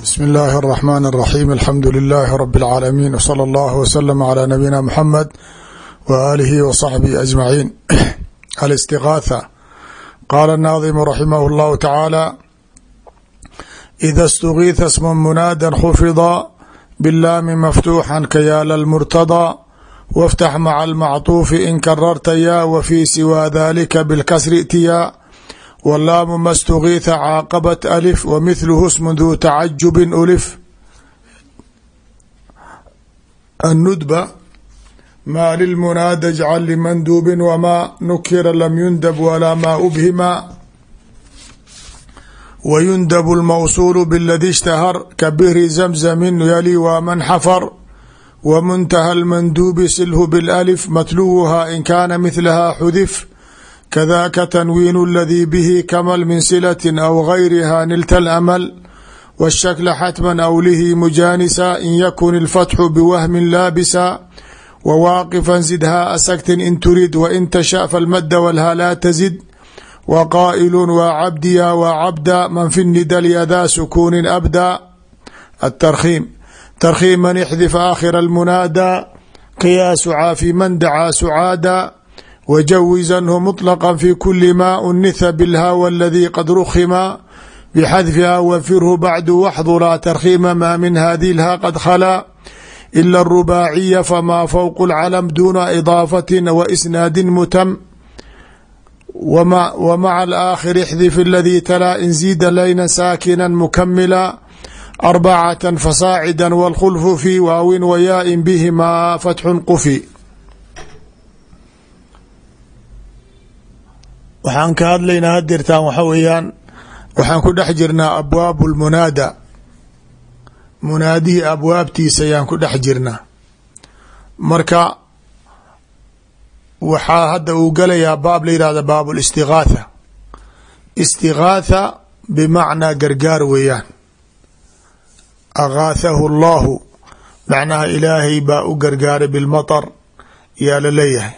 bsmi اllahi الرحmn الرaxيm alxamdu لilaahi rb العaalamiin wslى اllah wslm عlى nabiyina mxamed w alihi w صaxbihi aجmaciin alistigaatha qaala الnaadimu raximah اllahu tacaala ida اstugiitha sma munaadan khufida bilaami maftuuxa kayaala اlmurtaضى wاftax maca اlmacطuufi in kararta ya w fi siwa dalika bاlkasri itiya wlaamu ma stugiitha caaqabat alif wa mithluhu smun duu tacajubin ulif annudba maa lilmunaada jcal limanduubin wamaa nukira lam yundab walaa maa ubhima wayundabu lmawsuulu biladi ishtahar ka bihri zamzamin yali waa man xafar wa muntaha lmanduubi silhu bilalif matluwuha in kaana mihlaha xudif kdaka tanwiin اladii bihi kamal min silaة aw gayriha nilta اlamal wالshakla xatma awlihi mujaanisa in yakun اlfatxu biwahmi laabisa wwaaqifا zidha asaktin in turid wain tasha falmada wlha laa tazid waqaa'ilu waa cabdiya waa cabda man fi nida lyadaa sukuunin abda atarkhiim tarkhiim man ixdif aakhira اlmunaada qiyaasu caafi man dacaa sucaada wjawizanhu mطlqa fi kuli ma unitha bilhawa aladii qad rukhima bxadfiha wafirhu bacdu waxdulaa tarkhiima maa min hadihi lha qad khalaa ila arubaaciya famaa fowq اlcalam duna idaafati waisnaadi mutam wmaca alaakhir ixdif aladii talaa in ziida layna saakina mukamila arbacata fasaacida wاlkhulfu fi waawin wayaain bihimaa fatxu qufi waxaan ka hadlaynaa hadirtaan waxa weeyaan waxaan ku dhex jirnaa abwaabu lmunaada munaadihii abwaabtiisa ayaan ku dhex jirnaa. Marka waxaa hadda uu galayaa baab la yihahda baab listigaatha istigaatha bimacnaa gargaar weeyaan. Agaathahu allahu macnaha ilaahay baa u gargaaray bilmaطar yaa la leeyahay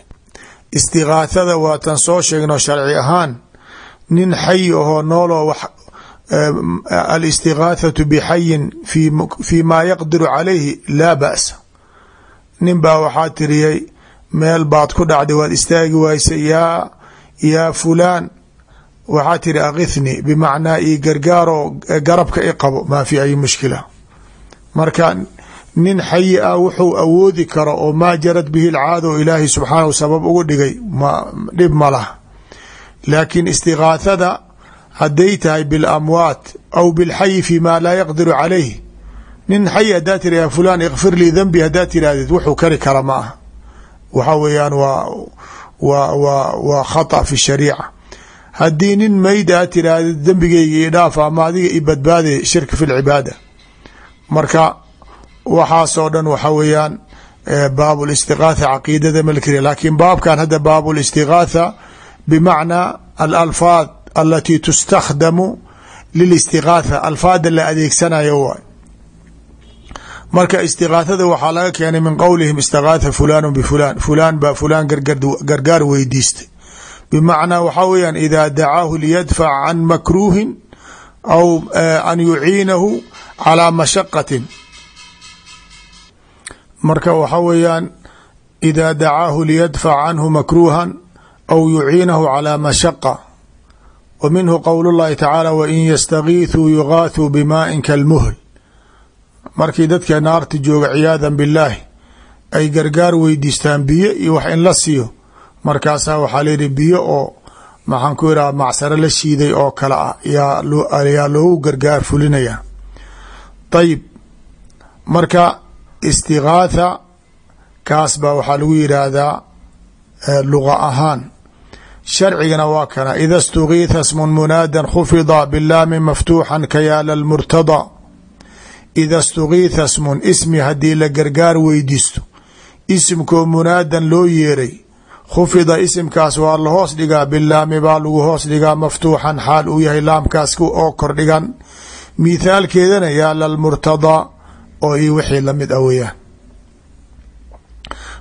istigaathada waa tan soo sheegno sharci ahaan nin xayi ahoo nooloo wax alistigaathatu bixayin fi maa yaqdiru calayhi laa ba'sa. Nin baa waxaa tiriyey meel baad ku dhacday waad istaagi waysa yaa yaa fulaan. Waxaa tiri akithni bimacnaa io gargaaroo garabka i qabo maa fi ay mushkila. Marka nin xayi ah wuxuu awoodi karo oo maa jarad bihi lcaada oo ilaahay subxaanahu sabab ugu dhigay dhib ma laha. Laakiin istigaathada hadday tahay bilamwaat aw bilxayi fi ma laa yaqdiru calayh nin xayi haddaa tira ya fulaan ikfir lii danbi haddaa tirahdid wuxuu kari kara ma aha. Waxa weeyaan waa wa wa waa khata fi shariica haddii nin meyd aa tirahdid dembigeyga i dhaaf ama adiga i badbaaday shirka fi lcibaada. Marka waxaasoo dhan waxa weeyaan baab اlistigaatha caqiidada malkriya lakin baabkan hadda baab اlistigaatha bimacnaa alalfaad alati tustakhdamu lilistigaatha alfaada la adeegsanayo waay marka istigaathada waxaa laga keenay min qowlihim istigaatha fulan bfulan fulaan baa fulaan gargaar weydiistay bimacnaa waxaa weyaan ida dacaahu liyadfac can makruuhin aw an yuciinahu calى mashaqatin marka waxa weeyaan ida dacaahu liyadfac canhu makruuhan aw yuciinahu calى mashaqa. Wa minhu qowl اllahi tacaala wain yastagiithuu yugaathuu bimaain kalmuhl. Markii dadka naarta jooga ciyaada billaahi ay gargaar weydiistaan biyo iyo wax in la siiyo markaasaa waxaa layihi biyo oo maxaan ku ihaha macsaro la shiiday oo kale ah yaa loogu gargaar fulinaya ayib marka istigaatha kaas baa waxaa lagu yidhaahdaa luga ahaan. Sharcigana waa kana. Ida stugiitha smun munaadan khufida bilaami maftuuxan kayaala lmurtada ida stugiitha smun ismi haddii la gargaar weydiisto isimkoo munaadan loo yeeray khufida isimkaas waa la hoos dhigaa bilaami baa lagu hoos dhigaa maftuuxan xaal uu yahay laamkaas oo kordhigan. Mithaalkeedana yaalla lmurtadaa oo io wixii la mid ah weeyaan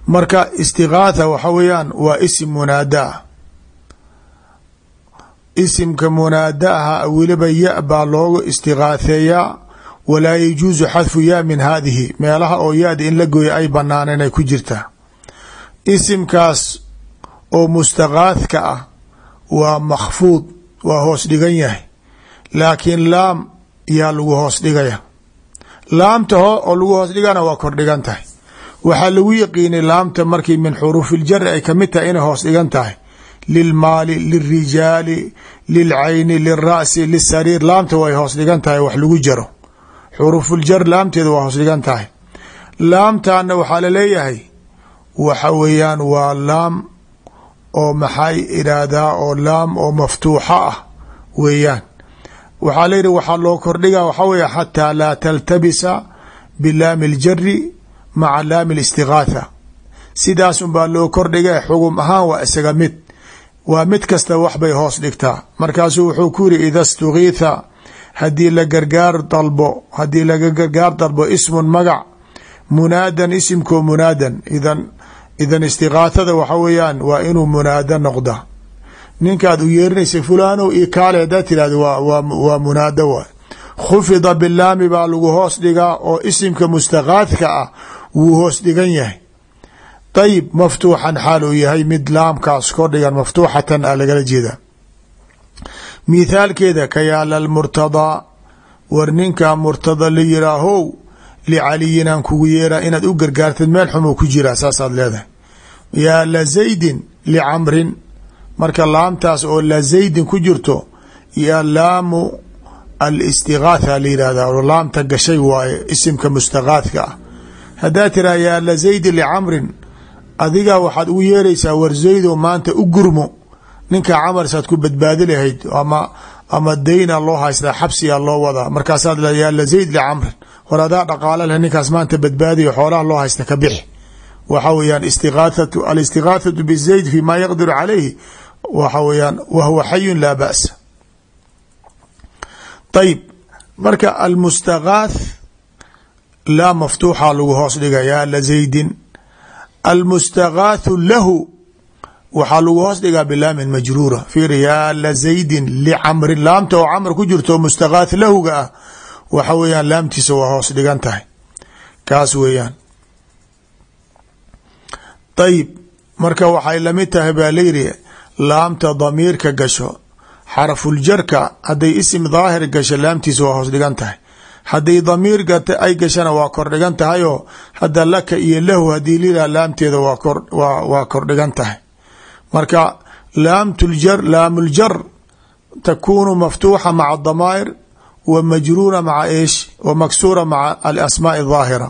marka istigaatha waxa weeyaan waa isim munaada ah isimka munaadaaha weliba ya baa loogu istigaatheeyaa walaa yajuusu xadfu yaa min haadihi. Meelaha oo yaada in la gooya ay banaaneen ay ku jirtaa isimkaas oo mustaqaadka ah waa makhfuud waa hoos dhigan yahay. Laakiin laam yaa lagu hoos dhigaya laamta oo lagu hoos dhigana waa kor dhigan tahay. Waxaa lagu yaqiinay laamta markii min xuruufiljari ay ka mid tahay inay hoos dhigan tahay. Lilmaali lilrijaali lilcayni lilra'si lisariir laamta way hoos dhigan tahay wax lagu jaro. Xuruufuljar laamteeda waa hoos dhigan tahay. Laamtaana waxaa la leeyahay waxa weeyaan waa laam oo maxay idhaahdaa oo laam oo maftuuxa ah weeyaan waxaa layihi waxaa loo kordhiga waxaa weeye xataa laa taltabisa bilaami اljari maca laami اlistigaatha sidaas unbaa loo kordhiga xugum ahaan waa isaga mid. Waa mid kasta wax bay hoos dhigtaa. Markaasuu wuxuu ku yiri ida stugiitha haddii la gargaar dalbo haddii laga gargaar dalbo ismun magac munaadan isimkoo munaadan. Idan idan istigaathada waxa weeyaan waa inuu munaada noqda ninkaad u yeerinaysa fulano io kaale haddaad tirahda waa munaada waay. Khufida bilaami baa lagu hoos dhigaa oo isimka mustaqaadka ah wuu hoos dhigan yahay. Ayib maftuuxan xaal uu yahay mid laamkaas kordhigan maftuuxatan a lagala jeeda mithaalkeeda ka yaalla lmurtadaa war ninkaa murtada la yiraahow licaliyin aan kugu yeeraa inaad u gargaartid meel xumuu ku jiraa saasaad leedahay. Yaa la zaydin licamrin marka laamtaas oo la zaydin ku jirto yaa laamu alistigaatha la yihahda laamta gashay waaye isimka mustaqaadka ah. Haddaa tiraa yaa la zaydin licamrin adigaa waxaad ugu yeeraysaa war zaydo maanta u gurmo. Ninka camarsaad ku badbaadi lahayd ama ama dayna loo haystaa xabsiyaa loo wadaa. Markaasaad yaa la zayd licamrin war adaa leh ninkaas maanta badbaadiyo xoolaha loo haysta ka bixi. Waxa weyaan istiaathatu alistigaahatu bizayd fi ma yaqdiru calayhi waxa weyaan wa huwa xayun laa ba'sa. Ayib marka almustagaath laa maftuuxa lagu hoos dhiga yaa la zaydin. Almustagaathu lahu waxaa lagu hoos dhigaa bilaamin majruura. Fiir yaa la zaydin licamrin laamta oo camr ku jirto mustagaath lahuga ah waxa weeyaan laamtiisa waa hoos dhigan tahay. Kaas weeyaan. Ayib marka waxay la mid tahay baa layidhi laamta damiirka gasho xarafuljarka hadday isim daahir gasho laamtiisa waa hoos dhigan tahay. Hadday damiir ay gashana waa kor dhigan tahay oo hadda laka iyo lahu haddii lilaha laamteeda waa kor dhigan tahay. Marka laamuljar takunu maftuuxa maca damaa'ir wa majruura maca eesh wa maksuura maca alasmaaءi daahira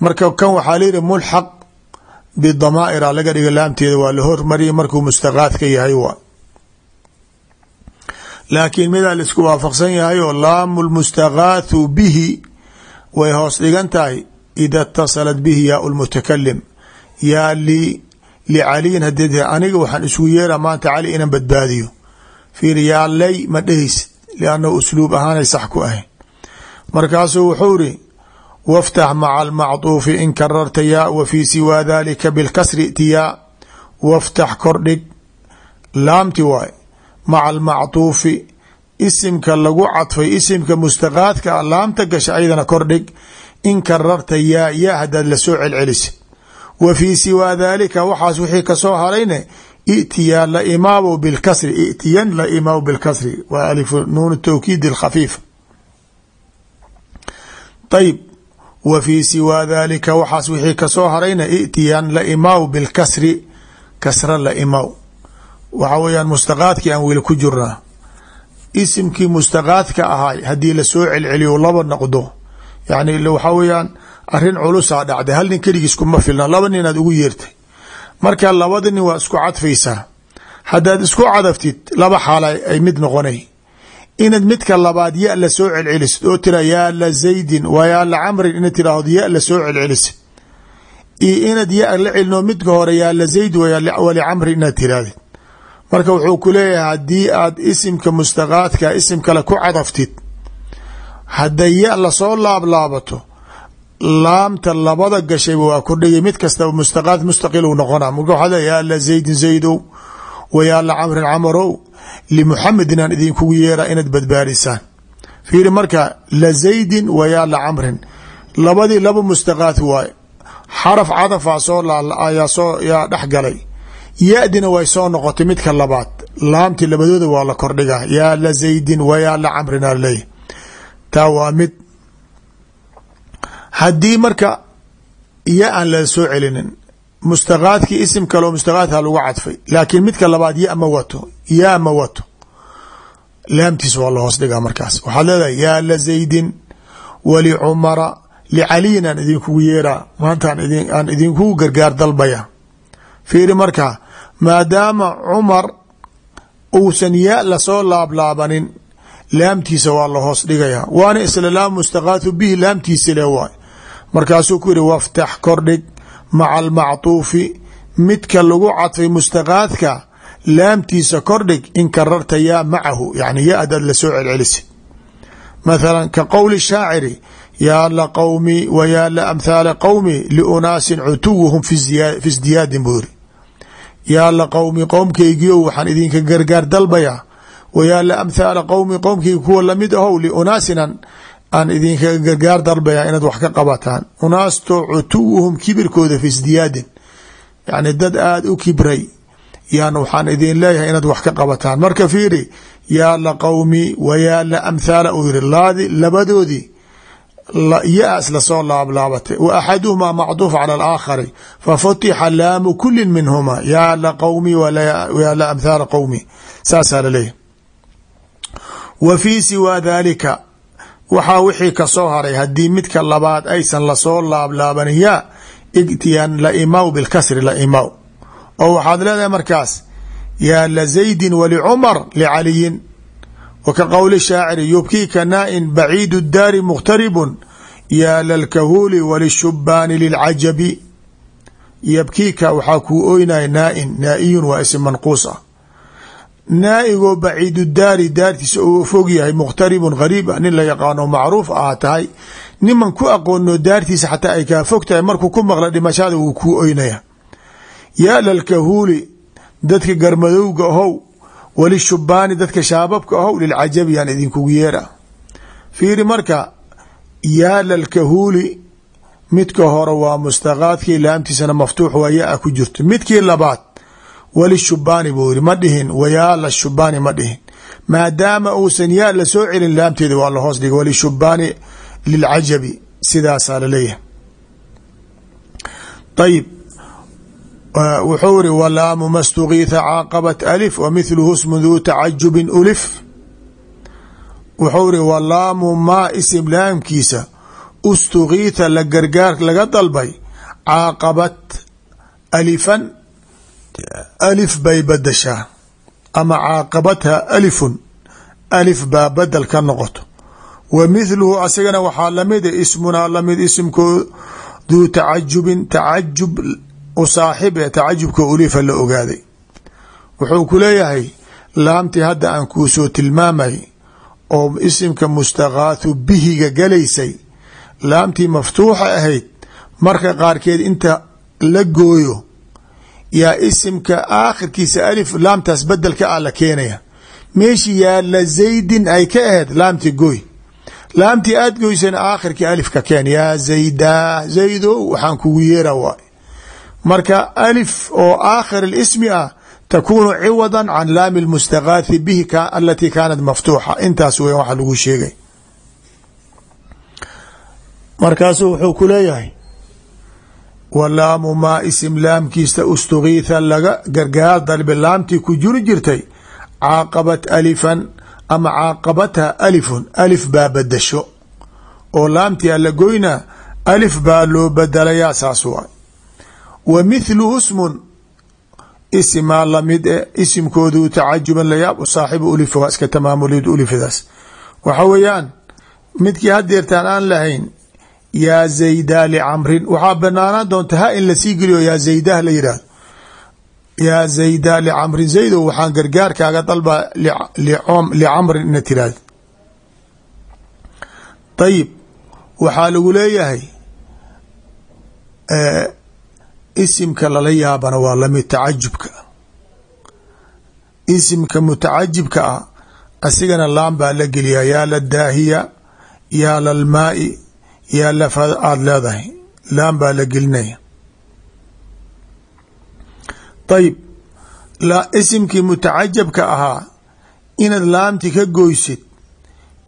marka kan waxaa layihi mulxaq bidamaa'ira laga dhiga laamteeda waa la hormariyay markuu mustaqaadka yahay wa laakiin midaa la isku waafaqsan yahay oo laamu lmustagaathu bihi way hoos dhigan tahay ida اtasalat bihi yaa lmutakalim yaa li licaliyin hadee aniga waxaan isugu yeera maanta cali inaan badbaadiyo. Fiir yaa lay ma dhehaysid liannahu usluub ahaanay sax ku ahayn. Markaasuu wuxuu iri waftax maca almacduufi in kararta yaa wa fii siwaa dalika bilkasri itiyaa waftax kordhig laamti waay maca almacduufi isimka lagu cadfay isimka mustaqaadka a laamta gasha ayadana kordhig in kararta yaa yaa hadaad la soo celcelisid wa fii siwaa daalika waxaas wixii ka soo harayne itiyaa la imaamu bilkasri itiyan la imaamu nuun tawkiid alkhafiif ayib wa fii siwaa daalika waxaas wixii ka soo harayna itiyan la imaamu bilkasri kasra la imaaw. Waxa weeyaan mustaqaadkii aan weli ku jirnaa. Isimkii mustaqaadka ahay haddii la soo celceliyo laba noqdo yani waxaa weeyaan arrin culusaa dhacday. Hal nin keligiis kuma filna laba ninaad ugu yeertay. Marka labada nin waa isku cadfaysaa. Haddaad isku cadaftid laba xaala ay mid noqonay inaad midka labaad ya la soo celcelisid oo tira yaa la zaydin waa yaa la camrin inaad tiraahdo ya la soo celcelisid. Iyo inaad ya la celino midka hore yaa la zayd walicamri inaad tirahdid marka wuxuu ku leeyahay haddii aad isimka mustaqaadka isim kale ku cadaftid hadday ya la soo laablaabato laamta labada gashayba waa kordhigay mid kastaba mustaqaad mustaqil noqona marka waxaa le zaydin zaydow wa camrin camarow limuxamedin aan idinkugu yeera inaad badbaadisaan. Fiiri marka la zaydin wayaa la camrin. Labadii laba mustaqaath waaye xaraf cadafaa soo ayaa soo yaa dhex galay. Ya-dina way soo noqotay midka labaad. Laamti labadooda waa la kordhigaa. Yaa la zaydin wayaa la camrin aley taa waa mid. Haddii marka ya aan la soo celinin mustaqaadkii isim kaleo mustaqaadha lagu cadfay. Laakiin midka labaad ya ma wato yaa ma wato. Laamtiis waa la hoos dhigaa markaas. Waxaad leedahay yaa la zaydin walicumara licaliyin aan idinkugu yeeraa maanta aan idinkugu gargaar dalbaya. Fiiri marka maadaama cumar uusan yaa la soo laablaabanin laamtiisa waa la hoos dhigaya waana isla laam mustaqaathu bihi laamtiisa le waay markaasuu ku yihi waftax kordhig maca almactuufi midka lagu cadfay mustaqaadka laamtiisa kordhig in kararta yaa macahu yani ya adaad la soo celcelisa mathala ka qowli shaaciri yaa la qowmi wa yaa la amhaala qowmi liunaasin cutuwuhum fi isdiyaadin buu yiri yaa la qowmi qowmkaygiio waxaan idinka gargaar dalbayaa wa yaa la amhaala qowmi qowmkaygi kuwa la mid ahow liunaasinan aan idinka gargaar dalbaya inaad wax ka qabataan. Unaasto cutuwuhum kibirkooda fi isdiyaadin. Yani dad aada u kibray. Yaan waxaan idin leeyahay inaad wax ka qabataan. Marka fiiri yaa la qowmi wa yaa la amhaala uu yihi laadi labadoodii ya-as la soo laablaabatay wa axaduhumaa macduuf cala alaakhari fafutixa laamu kulin minhuma yaa la qowmi yaa la amhaala qowmi saasaa laleeyahy wa fii siwaa daalika waxaa wixii ka soo haray haddii midka labaad aysan la soo laablaabanin yaa igtiyan la imaw bilkasri la imaw. Oo waxaad leedahay markaas yaa la zaydin walicumar licaliyin wa ka qowli shaaciri yubkiika naa-in baciidu daari mukhtaribun. Yaa lalkahuuli walishubaani lilcajabi yabkiika waxaa kuu oynaya naa-in naa-iyun waa isim manquus ah naa-igoo baciidu daari daartiisa uu fog yahay mukhtaribun gariib ah nin la yaqaano macruuf ah tahay niman ku aqoono daartiisa xataa ay kaa fog tahay markuu ku maqla dhimashada wuu kuu oynaya. Yaa lalkahuuli dadka garmadowga ahow walishubaani dadka shaababka ahow lilcajabi yaan idinkugu yeera. Fiiri marka yaa lalkahuuli midka hore waa mustaqaadkii laamtiisana maftuux waa ku jirto. Midkii labaad walishubaani buu yiri ma dhihin wayaa la shubaani ma dhihin. Maadaama uusan yaa la soo celin laamteeda waa la hoos dhigay walishubaani lilcajabi sidaasaa la leeyahay ayib wuxuu iri walaamu ma stugiitha caaqabat alif wa mithluhu smu duu tacajubin ulif. Wuxuu iri walaamu maa isim laamkiisa ustugiitha la gargaar laga dalbay caaqabat alifan alif bay badashaa ama caaqabatha alifun. Alif baa badel ka noqoto. Wa mithluhu asagana waxaa la mid ismunaa la mid isimkoo duu tacajubin tacajub u saaxib ee tacajubka ulifa la ogaaday. Wuxuu ku leeyahay laamtii hadda aan kuu soo tilmaamay oo isimka mustaqaathu bihiga galaysay laamtii maftuuxa ahayd marka qaarkeed inta la gooyo yaa isimka aakhirkiisa alif laamtaas bedelka ah la keenaya. Meeshii yaa la zaydin ay ka ahayd laamtii gooy. Laamtii aad goysana aakhirkii alif ka keen. Yaa zaydaa zaydo waxaan kugu yeera waay. Marka alif oo aakhir اlismi ah takunu ciwada can laami اlmustagaathi bihi alatii kaanat maftuuxa. Intaas weya waxa lagu sheegay. Markaasuu walaamu maa isim laamkiista ustugiitha laga gargaar dalbe laamtii ku juri jirtay. Caaqabat alifan ama caaqabatha alifun alif baa badasho oo laamtii alla goynaa alif baa loo badalayaa saas waay wa mithluhu smun isimaa la mid e isimkoodu tacajuban layaab saaxibu ulif waa iska tamaamulid ulifidaas. Waxa weeyaan midkii hadeertaan aan lahayn yaa zaydaa licamrin waxaa banaanaan doonta ha in la sii geliyo yaa zaydah la yidhaahdo. Yaa zaydaa licamrin zaydow waxaan gargaarkaaga dalbaa licamrin ina tiraahdo ayib waxaa lagu leeyahay isimka lala yaabana waa la mid tacajubka. Isimka mutacajibka ah asigana laam baa la geliyaa. Yaa la daahiya yaa lalmaai yaa lafa aada leedahay laam baa la gelinaya. Ayib isimkii mutacajabka ahaa inaad laamti ka goysid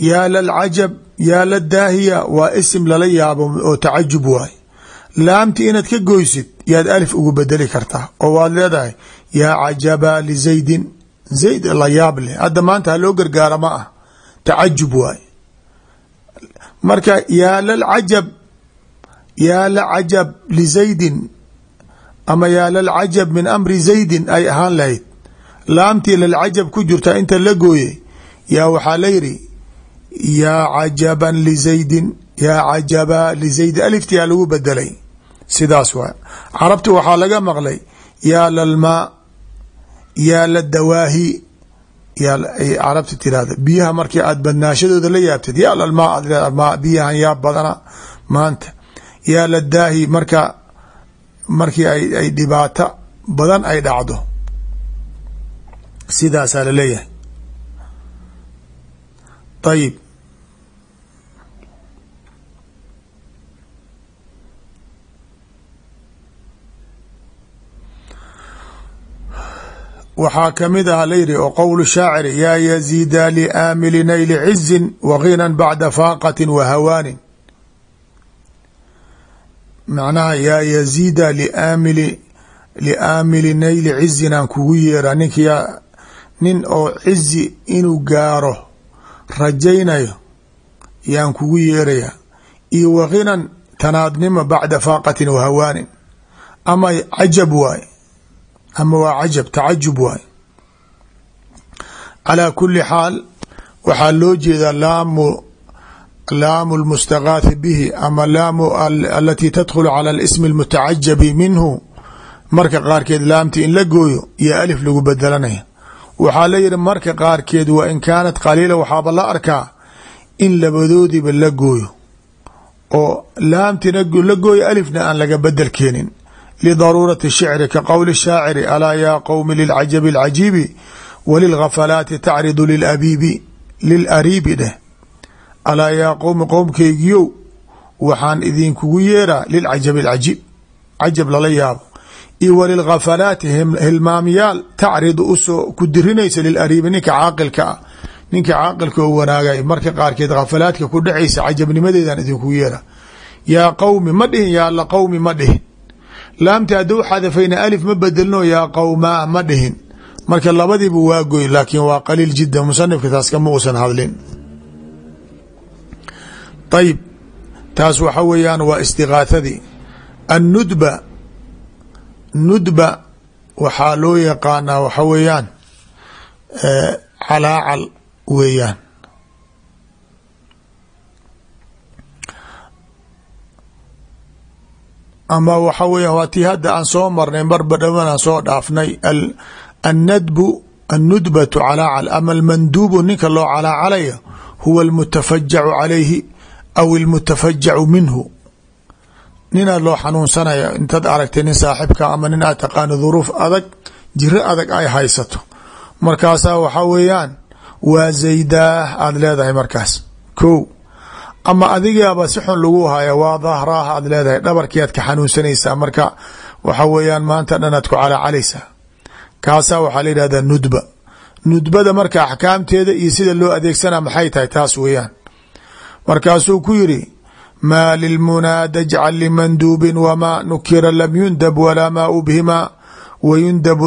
yaa lalcajab yaa la daahiya waa isim lala yaabo oo tacajub waay laamti inaad ka goysid yaad alif ugu bedeli kartaa oo waad leedahay yaa cajaba lizaydin zayd la yaab leh. Hadda maanta haloo gargaara ma ah tacajub waay marka yaa lalcajab yaa la cajab lizaydin ama yaa lalcajab min amri zaydin ay ahaan lahayd. Laamtii lalcajab ku jirta inta la gooyey yaa waxaa la yidhi yaa cajaban lizaydin yaa cajaba lizaydin aliftiyaa lagu bedelay sidaas waay carabti waxaa laga maqlay yaa lalmaa yaa la yaa carabti tirahda biyaha markii aad badnaashadooda la yaabtid yaa lalmaa aad biyahan yaa badana maanta. Yaa la daahi marka markii ay dhibaato badan ay dhacdo sidaasaa la leeyahay. Ayib waxaa ka mid ah layidhi oo qowl shaaciri yaa yaziida liaamili nayli cizin wa ginan bacda faaqati wa hawaanin. Macnaha yaa yaziida liaamili liaamili nayli cizin aan kugu yeera ninka nin oo cizi inuu gaaro rajaynayo yaan kugu yeeraya iyo wa ginan tanaadnimo bacda faaqatin wa hawaanin. Ama cajab waay ama waa cajab tacajub waay. Calaa kuli xaal waxaa loo jeedaa laamu laamu lmustagaathi bihi ama laamu alatii tadkhulu cala alismi almutacajabi minhu. Marka qaarkeed laamti in la gooyo iyo alif lagu bedelanaya waxaa la yihi marka qaarkeed wa in kaanat qaliila waxaaba la arkaa in labadoodiiba la gooyo. Oo laamtina la gooyo alifna aan laga bedel keenin lidaruurati shicri ka qowli shaaciri alaa yaa qowmi lilcajabi alcajiibi walilghafalaati tacridu lilabiibi lilariibi dheh alaa yaa qowmi qowmkeygiyow waxaan idinkugu yeeraa lilcajabi alcajiib cajab lala yaabo iyo walilghafalaati hilmaamyaal tacridu u soo ku dirinaysa lilariibi ninka caaqilka ah ninka caaqilka oo wanaagay marka qaarkeed khafalaadka ku dhacaysa cajabnimadeedan idinkugu yeeraa yaa qowmi ma dhihin yaa la qowmi ma dhihin laamti hadduu xadafayna alif ma bedelno yaa qowmaa ma dhihin. Marka labadiiba waa goy laakiin waa qaliil jida musanifka taas kama uusan hadlin. Ayib taas waxa weeyaan waa istigaahadii annudba nudba waxaa loo yaqaanaa waxa weeyaan calaacal weeyaan ama waxa weya waa tii hadda aan soo marnay marba dhawan aan soo dhaafnay annadbu annudbatu calaacal ama almanduubu ninka loo calaacalayo huwa almutafajacu calayhi aw almutafajacu minhu. Ninaa loo xanuunsanaya intaad aragtay nin saaxibka ama nin aad taqaano duruuf adag jiro adag ay haysato. Markaasaa waxaa weeyaan waa zaydaah aada leedahay markaas. Ko ama adigaaba si xun lagu haya waa dahraah aad leedahay. Dhabarkii aad ka xanuunsanaysaa marka waxa weeyaan maanta dhan aad ku calaacalaysaa kaasaa waxaa la yidhahdaa nudba. Nudbada marka axkaamteeda iyo sida loo adeegsana maxay tahay taas weeyaan. Markaasuu ku yiri maa lilmunaada jcal limanduubin wamaa nukira lam yundab walaa maa ubhima wayundab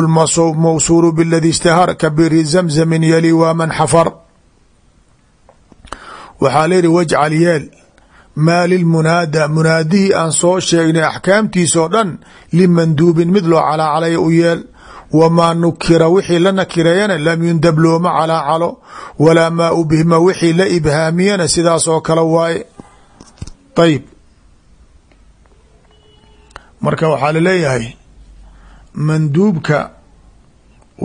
mawsuulu bladi ishtahar kabiri zamzamin yali waa man xafar waxaa layihi wajcal yeel maa lilmunaada munaadihii aan soo sheegnay axkaamtiisoo dhan limanduubin mid loo calaacalaya u yeel. Wamaa nukira wixii la nakireeyana lam yundab looma calaacalo walaa maa ubhima wixii la ibhaamiyana sidaas oo kale waaye. Ayib marka waxaa la leeyahay manduubka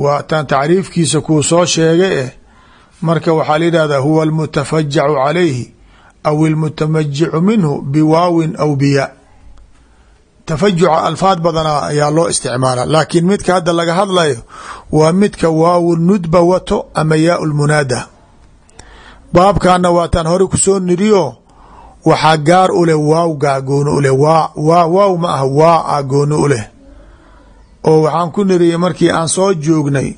waa tan tacriifkiisa kuu soo sheegay eh marka waxaa la yidhahdaa huwa almutafajacu calayhi aw ilmutamajicu minhu biwaawin aw biya. Tafajuca alfaad badana ayaa loo isticmaala laakiin midka hadda laga hadlayo waa midka waawu nudba wato ama yaa lmunaada baabkaana waataan hore ku soo niriyo waxaa gaar u leh waawgaa gooni u leh waa waa waaw ma ah waa a gooni u leh. Oo waxaan ku niriyey markii aan soo joognay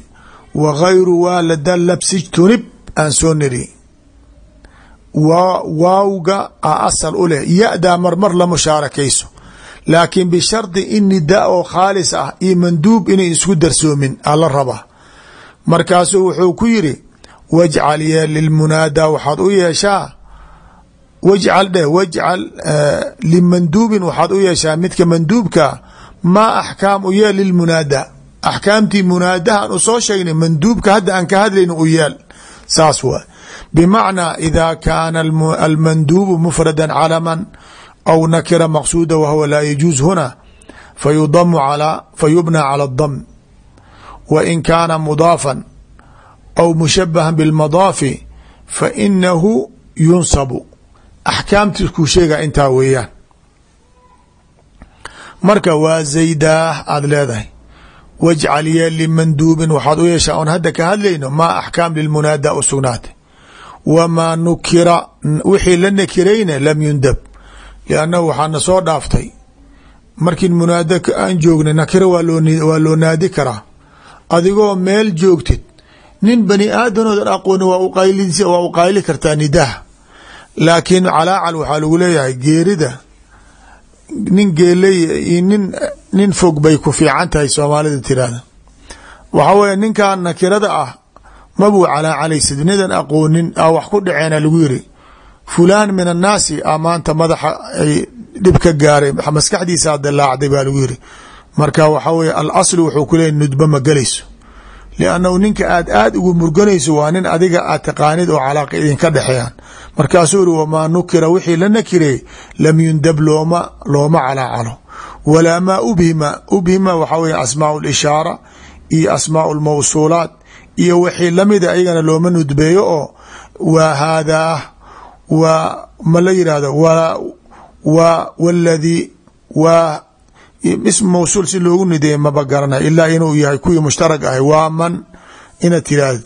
wa gayru waalada labsijtunib aan soo niri. Waawga a asal u leh. Ya-daa marmar la mushaarakayso. Laakiin bishardi in nidaa oo khaalis ah iyo manduub inay isku darsoomin ala rabaa. Markaasuu wuxuu ku yiri wajcal yee lilmunaadaa waxaad u yeeshaa. Wajcal dheh wajcal limanduubin waxaad u yeeshaa midka manduubka. Maa axkaam u yeel lilmunaadaa axkaamtii munaadahan u soo sheegnay manduubka hadda aan ka hadlayn u yeel saas waay bmacnaa ida kaana almanduubu mufrada calaman aw nakira maqsuuda wahwa laa yajuuz huna fayudamu fayubnى calى اdam wa in kaana mudaafan aw mushabahan biاlmadaafi fainahu yunsabu axkaamtii kuu sheega intaa weeyaan marka waa zaydaah aada leedahay wajcal yeel limanduubin waxaad u yeeshaa oon hadda ka hadlayno maa axkaam lilmunaada u sugnaatay. Wamaa nukira wixii la nakirayna lam yundab. Liannahu waxaana soo dhaaftay markii munaada aan joognay nakira waa loo naadi karaa. Adigoo meel joogtid nin bani aadamoodan aqooni waa u qayli kartaa nidaha. Laakiin calaacal waxaa lagu leeyahay geerida. Nin geeley iyo nin nin fog bay ku fiican tahay soomaalida tiraahda waxaa weeye ninkan nakirada ah mabuu calaacalaysid nidan aqoonin a wax ku dhaceena lagu yiri fulaan min annaasi a maanta madaxa ay dhib ka gaaray maskaxdiisaa dilaacday baa lagu yiri marka waxaa weye alaslu wuxuu ku leeyay nudba ma gelayso ninka aad aada ugu murganayso waa nin adiga aad taqaanid oo calaaqa idinka dhexeeyaan. Markaasuu iri wamaa nukira wixii la nakirey lam yundab looma looma calaacalo walaa maa ubhima ubhima waxaa weye asmaau lishaara iyo asmaau lmawsuulaat iyo wixii lamida ayagana looma nudbeeyo oo waa haadaa waa ma la yihahdo wa wladii waa ism mawsuul si loogu nideeye maba garanay ilaa inuu yahay kuwii mushtarag ahay waa man ina tiraahd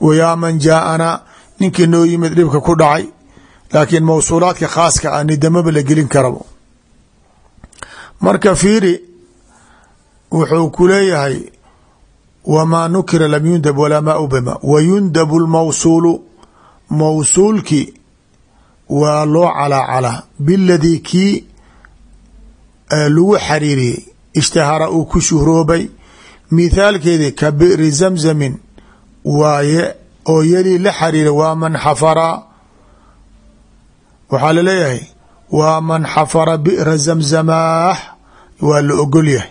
wayaa man jaaana ninkii noo yimid dhibka ku dhacay laakiin mawsuulaadka khaaska ah nidamaba la gelin karabo marka fiiri wuxuu ku leeyahay wmaa nukira lam yundab walaa maa ubhima wa yundabu lmawsuulu mawsuulki waa loo calaacalaa biladii kii lagu xariiriyey ishtahara uu ku shuhroobay mithaalkeedii ka bi'ri zamzamin waaye oo yelii la xariiray waa man xafara. Waxaa la leeyahay waa man xafara bi'ra zamzamaah waa la ogol yahay.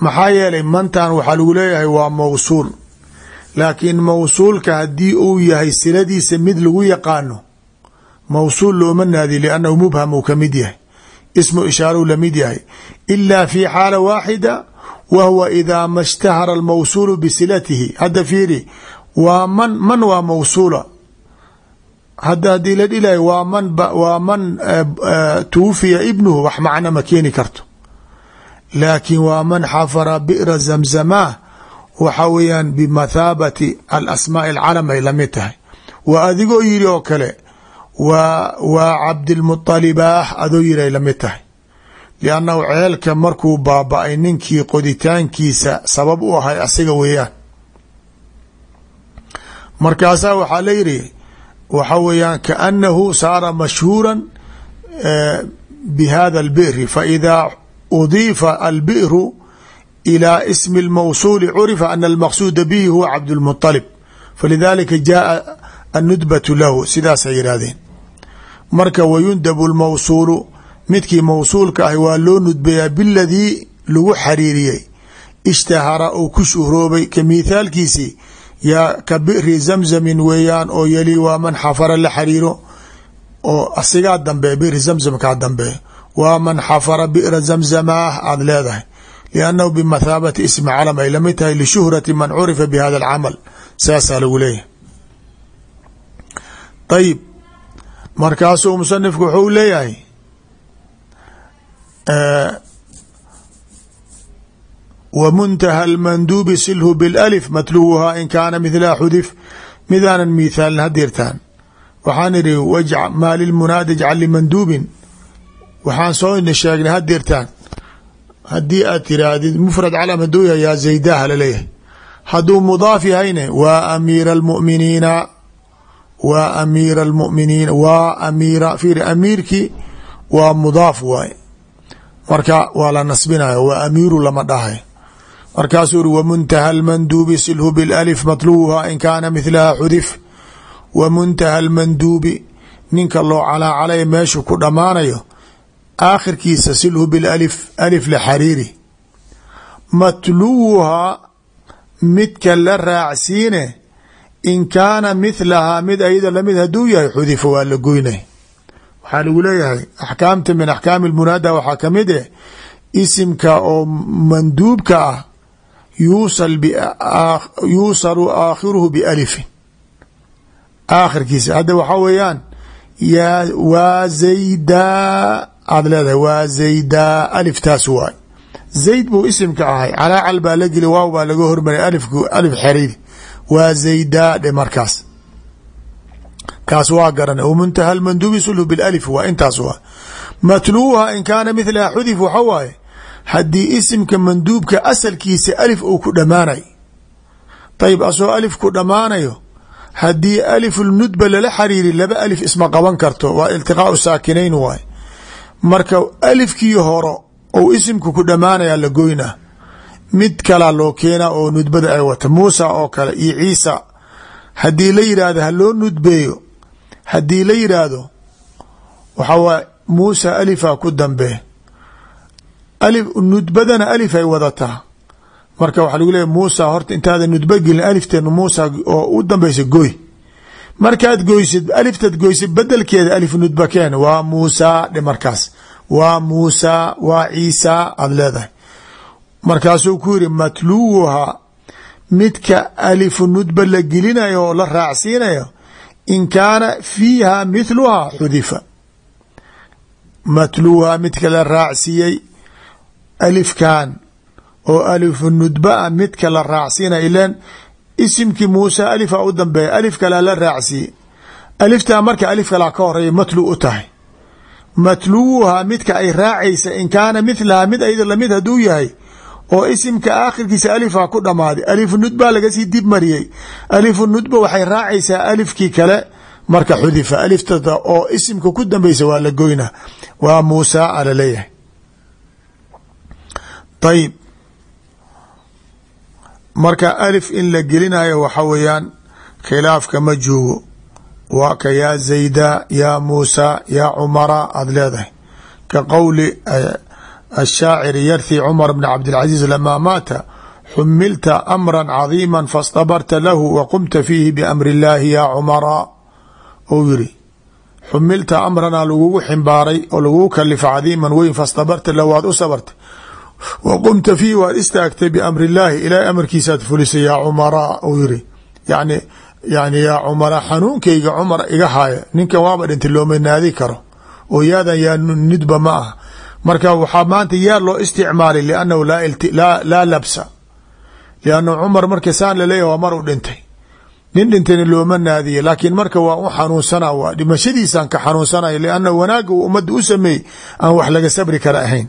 Maxaa yeelay mantan waxaa lagu leeyahay waa mawsuul. Laakiin mawsuulka haddii uu yahay siladiisa mid lagu yaqaano mawsuul looma naadi liannahu mubham uu ka mid yahay. Ismu ishaaru la mid yahay. Ilaa fi xaala waaxida wa huwa idaa ma shtahara almawsuulu bisilatihi. Hadda fiiri waa man man waa mawsuula. Hadda haddii la dhilayo waa man waa man tuwufiya ibnuhu wax macno ma keeni karto laakiin waa man xafara bi'ra zamzamah waxa weeyaan bimathaabati alasmaaءi alcalam ay lamid tahay waa adigoo yiri oo kale waa waa cabdilmuطalibaah adoo yiri ay lamid tahay liannahu ceelka markuu baaba-ay ninkii qoditaankiisa sabab u ahay asiga weeyaan markaasaa waxaa la yidhi waxa weeyaan kaanahu saara mashhuura bihada اlbiri faidaa udiifa albi'ru ilى ismi اlmawsuuli curifa ana almaqsuuda bihi huwa cabdاlmuطalib falidalika jaءa annudbatu lahu sidaasay yidhaahdeen marka wayundabu اlmawsuulu midkii mawsuulka ahi waa loo nudbayaa biladii lagu xariiriyey ishtahara uu ku shuhroobay ka mithaalkiisii yaa ka biri zamzamin weeyaan oo yeli waa man xafara la xariiro oo asigaa dambe biri zamzamkaa dambe waa man xafara bira zamzamaah aada leedahay. Liannahu bimathaabati ismi calam ay la mid tahay lishuhrati man curifa bi hada alcamal. Saasaa lagu leeyahay. Ayib markaasuu musanifku wuxuu leeyahay w muntaha almanduubi silhu biاlalif matluwuhaa in kaana midlaha xudif. Midaanan miithaalin hadirtaan waxaan idhi maa lilmunaada ijcal limanduubin waxaan soo ina sheegnay hadirtaan haddii aad tiraahdid mufrad calam haduu yahay yaa zaydaha la leeyahay hadduu mudaaf yahayne waa amiira almu'miniina waa amiira almu'miniina waa amiira fiiri amiirkii waa mudaaf waaye. Marka waa la nasbinayo waa amiiru lama dhahay. Markaasuu uri wamuntaha almanduubi silhu bilalif matlubuha in kaana mihlaha xudif. Wa muntaha almanduubi ninka loo calaacalaya meeshu ku dhammaanayo aakhirkiisa silhu bilalif alif la xariiri. Matluwuhaa midka la raacsiine in kaana mithlahaa mid ayada la mid haduu yahay xudifa waa la goynay waxaa lagu leeyahay axkaamta min axkaami lmunaada waxaa ka mid eh isimka oo manduubka ah yuusalu aakhiruhu bialifin aakhirkiisa hadda waxaa weeyaan yaa waa aada leedahay waa zaydaa aliftaas waay. Zayd buu isimka ahay. Calaacal baa la geli waaw baa laga hormaray alifku alif xariiri waa zaydaa dhe markaas. Kaas waa garana wmuntaha lmanduubi sulhu bilalif waa intaas waa. Matluuha in kaana mithlaha xudif waxa waaye. Haddii isimka manduubka asalkiisa alif uu ku dhammaanay. Ayib asoo alif ku dhammaanayo haddii alifulnudba lala xariiri laba alif isma qaban karto waa iltiqaau saakinayn waay marka alifkii horo ou isimka ku dhammaanaya la goynaa mid kalaa loo keenaa oo nudbada ay wata muusa oo kale iyo ciisa. Haddii la yidhaahdo ha loo nudbeeyo haddii la yidhaahdo waxaa waay muusa alifaa ku dambe. Alif nudbadana alif ay wadataa marka waxaa lagu leeya muusa horta intaada nudba gelin alifteenu muusa oo u dambeysa goy markaad goysid aliftaad goysid bedelkeeda alif nudba keen. Waa muusa dhe markaas. Waa muusa waa ciisa aada leedahay. Markaasuu ku yiri matluwuhaa midka alifu nudba la gelinayo oo la raacsiinayo in kaana fiiha mithluhaa xudifa. Matluwuhaa midka la raacsiiyey alifkan oo alifu nudba a midka la raacsiinaya ilan isimkii muusa alifa u dambeeya alif kalaa la raacsiiyey. Aliftaa marka alif kalaa ka horreeya matlu u tahay. Matluwuhaa midka ay raacaysa in kaana mithlahaa mid ayada la mid haduu yahay oo isimka aakhirkiisa alifaa ku dhammaaday alifu nudba lagasii dib mariyey. Alifu nudba waxay raacaysaa alifkii kale marka xudifa. Aliftada oo isimka ku dambeysa waa la goynaa. Waa muusa a la leeyahay marka alif in la gelinayo waxa weeyaan khilaafka ma joogo. Waa ka yaa zayda yaa muusa yaa cumara aada leedahay. Ka qowli eh, ashaaciri yarthi cumar bn cabdilcaziiz lamaa maata xumilta amra cadiima faاstabarta lahu wa qumta fiihi biamri illaahi yaa cumara. Ou yiri xumilta amranaa lagugu ximbaaray oo lagugu kalifa cadiiman weyn fastabarta lahu waad u sabartay wa qumta fiihi waad istaagtay biamri illaahi ilaahay amarkiisaad fulisay yaa cumaraa uu yiri yani yani yaa cumara xanuunkayga cumar iga haaya ninkan waaba dhintay looma naadi karo. Oo yaadan yaa nidba ma ah marka waxaa maanta yaa loo isticmaalay liannahu laa labsa. Lianna cumar marka saan laleeyahy waa mar u dhintay. Nin dhintayna looma naadiye laakiin marka waa u xanuunsana waa dhimashadiisaan ka xanuunsanaya lianna wanaagga uu ummadda u sameeyey aan wax laga sabri kara ahayn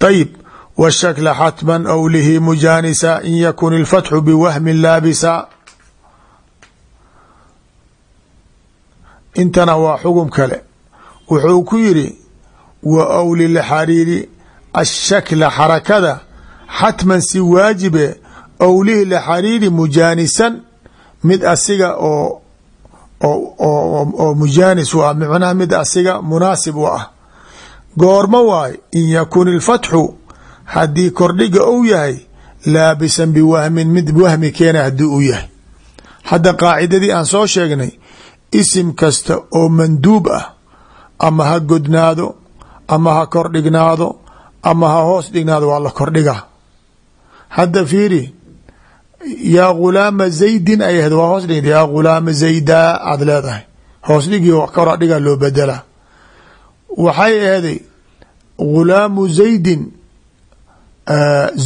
ayib washakla xatman awlihi mujaanisa in yakun ilfatxu biwahmin laabisa intana waa xugum kale wuxuu ku yiri wa awli lxariiri ashakla xarakada xatman si waajibe awlihi lxariiri mujaanisan mid asiga oo oo mujaanis u ah micnaha mid asiga munaasib u ah goorma waay in yakun ilfatxu haddii kordhiga ou yahay laabisan biwahmin mid wahmi keena haddii uu yahay. Hadda qaacidadii aan soo sheegnay isim kasta oo manduub ah ama ha godnaado ama ha kor dhignaado ama ha hoos dhignaado waa la kordhigaa. Hadda fiiri yaa ghulaama zaydin ay waa hoos dhig yaa ghulaama zaydaa aada leedahay. Hoos dhigii kora dhigaa loo bedelaa waxay aheeday ghulaamu zaydin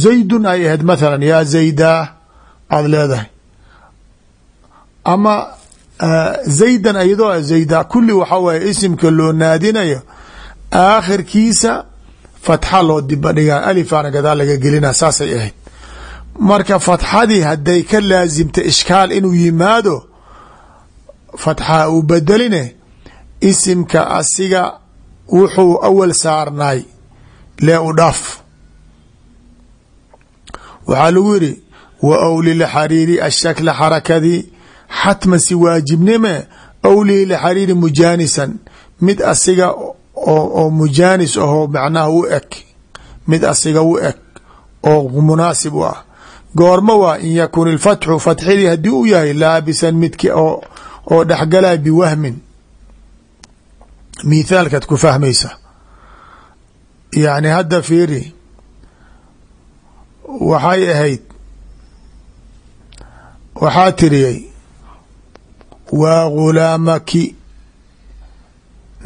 zaydun ay ahayd mathalan yaa zaydaa aada leedahay. Ama zaydan iyadoo zayda kulli waxa waye isimka loo naadinayo aakhirkiisa fatxa loo dibadhiga alifaana gadaal laga gelina saasay ahayd. Marka fatxadii hadday ka laasimta ishkaal inuu yimaado fatxa uu bedeline isimka asiga wuxuu awal saarnaay lee u dhaaf. Waxaa lagu yidhi wa awli lxariiri ashakla xarakadii xatma si waajibnime awlihi lxariiri mujaanisan. Mid asiga oo mujaanis ahoo macnaha u eg. Mid asiga u eg oo munaasib u ah. Goorma waa in yakun ilfatxu fatxidii haddii u yahay laabisan midki oo dhexgalay biwahmin mithaalkaad ku fahmaysa. Yacni hadda fiiri waxay ahayd waxaa tiriyey waa ghulaamaki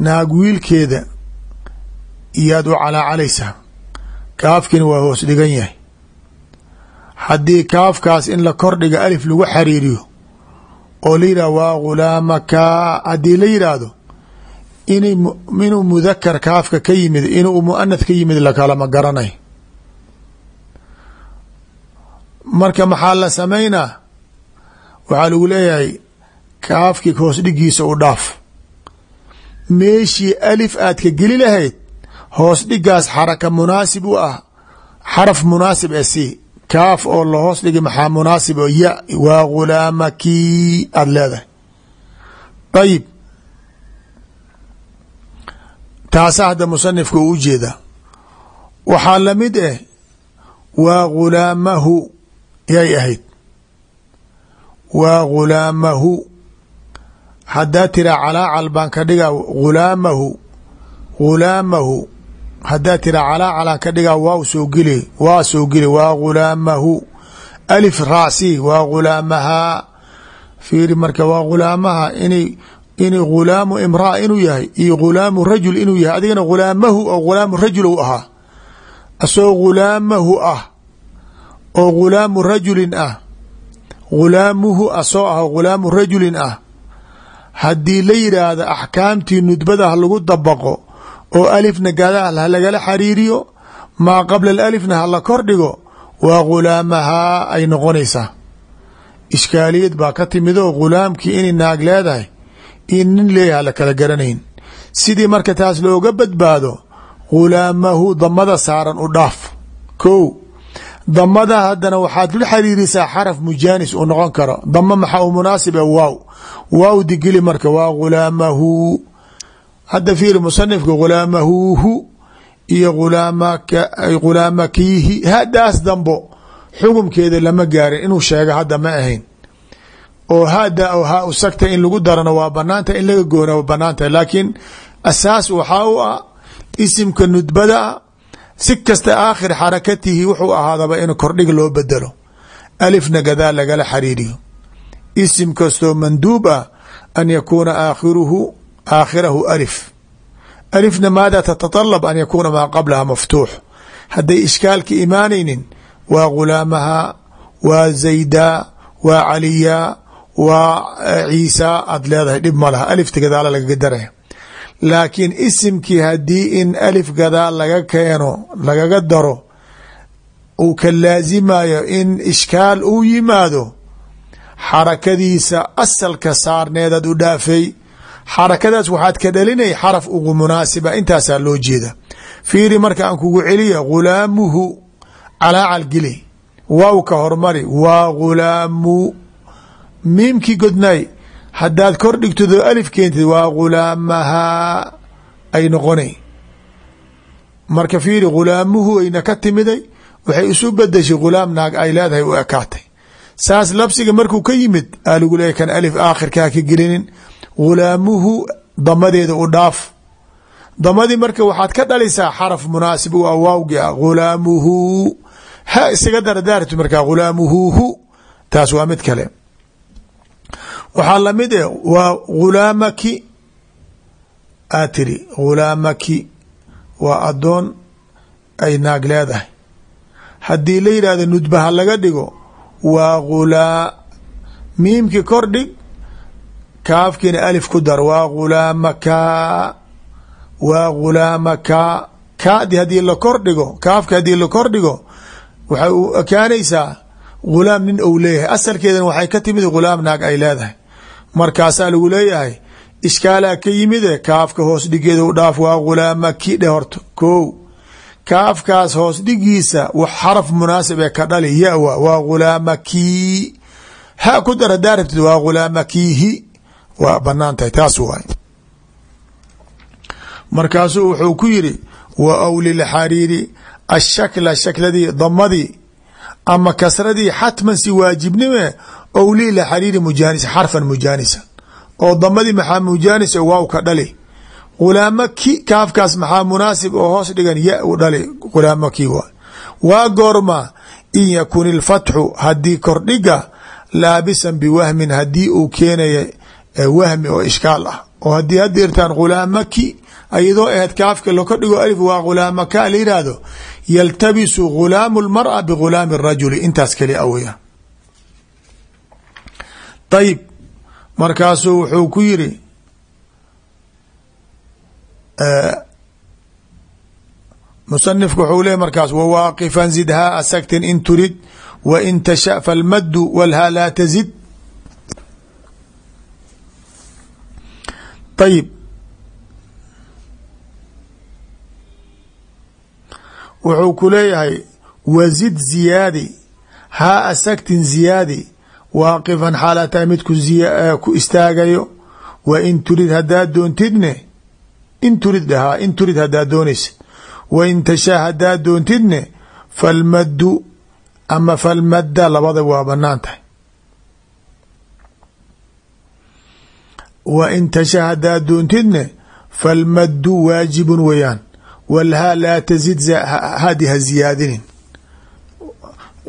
naag wiilkeeda iyaad u calaacalaysaa. Kaafkiina waa hoos dhigan yahay. Haddii kaafkaas in la kordhiga alif lagu xariiriyo oo la yidhah waa ghulaamaka haddii la yidhaahdo inuu mudakar kaafka ka yimid inuu muanath ka yimid lakalama garanay. Marka maxaa la samaynaa waxaa lagu leeyahay kaafkii hoos dhigiisa u dhaaf. Meeshii alif aad ka geli lahayd hoos dhigaas xaraka munaasib u ah. Xaraf munaasib e si kaaf oo la hoos dhigi maxaa munaasib oo ya? Waa ghulaamaki aada leedahay. Ayib taasa hadda musanifka uu u jeedaa waxaa la mid ah waa ghulaamahu yay ahayd. Waa ghulaamahu haddaa tiraa calaacal baan ka dhigaa. Ghulaamahu ghulaamahu haddaa tiraa calaacalaan ka dhigaa. Waa soo geli waa soo geli waa ghulaamahu alif raacsi waa ghulaamahaa fiiri marka waa ghulaamaha inay inay ghulaamu imraa inuu yahay iyo ghulaamu rajul inuu yahay adigana ghulaamahu oo ghulaamu rajul u ahaa. Asagoo ghulaamahu ah oo ghulaamu rajulin ah ghulaamuhu asoo ah ghulaamu rajulin ah haddii la yidhaahdo axkaamtii nudbada ha lagu dabaqo oo alifna gadaal ha lagala xariiriyo maa qabla alifna ha la kordhigo waa ghulaamahaa ay noqonaysaa. Ishkaaliyad baa ka timidoo ghulaamkii inay naag leedahay iyo nin leeyaha la kala garanayn. Sidii marka taas looga badbaado ghulaamahu damada saaran u dhaaf. Ko damada haddana waxaad la xariirisaa xaraf mujaanis uu noqon karo. Dama maxaa u munaasib waaw. Waaw digili marka waa ghulaamahu hadda fiiri musanifka ghulaamahuhu iyo ghulaamakiihi hadaas dambo xukumkeeda lama gaarin inuu sheego hadda ma ahayn oo hada o ha u sagta in lagu darano waa banaanta in laga goona waa banaanta. Laakiin asaas waxaa u ah isimka nudbada a si kasta aakhir xarakatihi wuxuu ahaadaba in kordhig loo bedelo. Alifna gadaal lagala xariiriyo isim kastoo manduub ah an yakuuna aakhiruhu aakhirahu alif. Alifna maada tataطalab an yakuuna maa qablaha maftuux. Hadday ishkaalka imaanaynin waa ghulaamaha waa zayda waa caliya waa ciisa aad leedahay dhib ma laha. Alifta gadaala lagaga daraya laakiin isimkii haddii in alif gadaal laga keeno lagaga daro uu ka laasimayo in ishkaal uu yimaado xarakadiisa asalka saarneedaad u dhaafay. Xarakadaas waxaad ka dhalinay xaraf ugu munaasiba intaasaa loo jeeda fiiri marka aan kugu celiya ghulaamuhu calaacal geli waaw ka hormari waa ghulaamu miimkii godnay haddaad kor dhigtado alif keentid waa ghulaamahaa ay noqonay. Marka fiiri ghulaamuhu ayna ka timiday? Waxay isu bedeshay ghulaam naag ay leedahay u ekaatay. Saas labsiga markuu ka yimid aa lagu leeyahy kan alif aakhirkaa ka gelinin. Ghulaamuhu damadeeda u dhaaf. Damadii marka waxaad ka dhalisaa xaraf munaasib u ah waawgi ah ghulaamuhu ha isaga dardaartu markaa ghulaamuhuhu taas waa mid kale waxaa la mid eh waa ghulaamaki aad tiri ghulaamaki waa adoon ay naag leedahay. Haddii la yidhahdo nudbaha laga dhigo waa ghulaa miimki kor dhig kaafkiina alif ku dar waa ghulaamakaa waa ghulaamakaa kaadi haddii la kor dhigo kaafka haddii la kor dhigo waxay u ekaanaysaa ghulaam nin ou leeyahay. Asalkeedan waxay ka timid ghulaam naag ay leedahay markaasaa lagu leeyahay ishkaalaa ka yimide kaafka hoos dhigeeda u dhaaf waa ghulaamaki dhe horto ko kaafkaas hoos dhigiisa wax xaraf munaasib ee ka dhali yawa waa ghulaamakii ha ku dar hadaa rabtid waa ghulaamakiihi waa bannaan tahay taas waay. Markaasuu wuxuu ku yiri wa awlilxariiri ashakla shakladii damadii ama kasradii xatman si waajibnime owlila xariiri mujaanisa xarfan mujaanisa. Oo damadii maxaa mujaanisa waaw ka dhali ghulaamaki kaafkaas maxaa munaasib oo hoos dhigan ya u dhali ghulaamaki waay waa. Goorma in yakun ilfatxu haddii kordhiga laabisan biwahmin haddii uu keenaya wahmi oo ishkaal ah. Oo haddii hadda irtaan ghulaamaki ayadoo ahayd kaafka laka dhigo alif waa ghulaamaka la yihahdo yaltabisu ghulaamu lmara bighulaami الrajuli intaas kali a weya. Ayib markaasuu wuxuu ku yiri musanifku wuxuu leey markaas wwaaqifan zid haa saktin in turid wa in tasha falmaddu walhaa wuxuu ku leeyahay wazid ziyaadi haa asagtin ziyaadi waaqifan xaala tahay mid ku istaagayo wa in turid haddaad doontidne in turid dhahaa in turid haddaad doonaysid wa in tashaa haddaad doontidne falmaddu ama falmadda labada waa bannaan tahay. Wa in tashaa haddaad doontidne falmaddu waajibun weeyaan walhaa laa tazid hadi ha ziyaadinin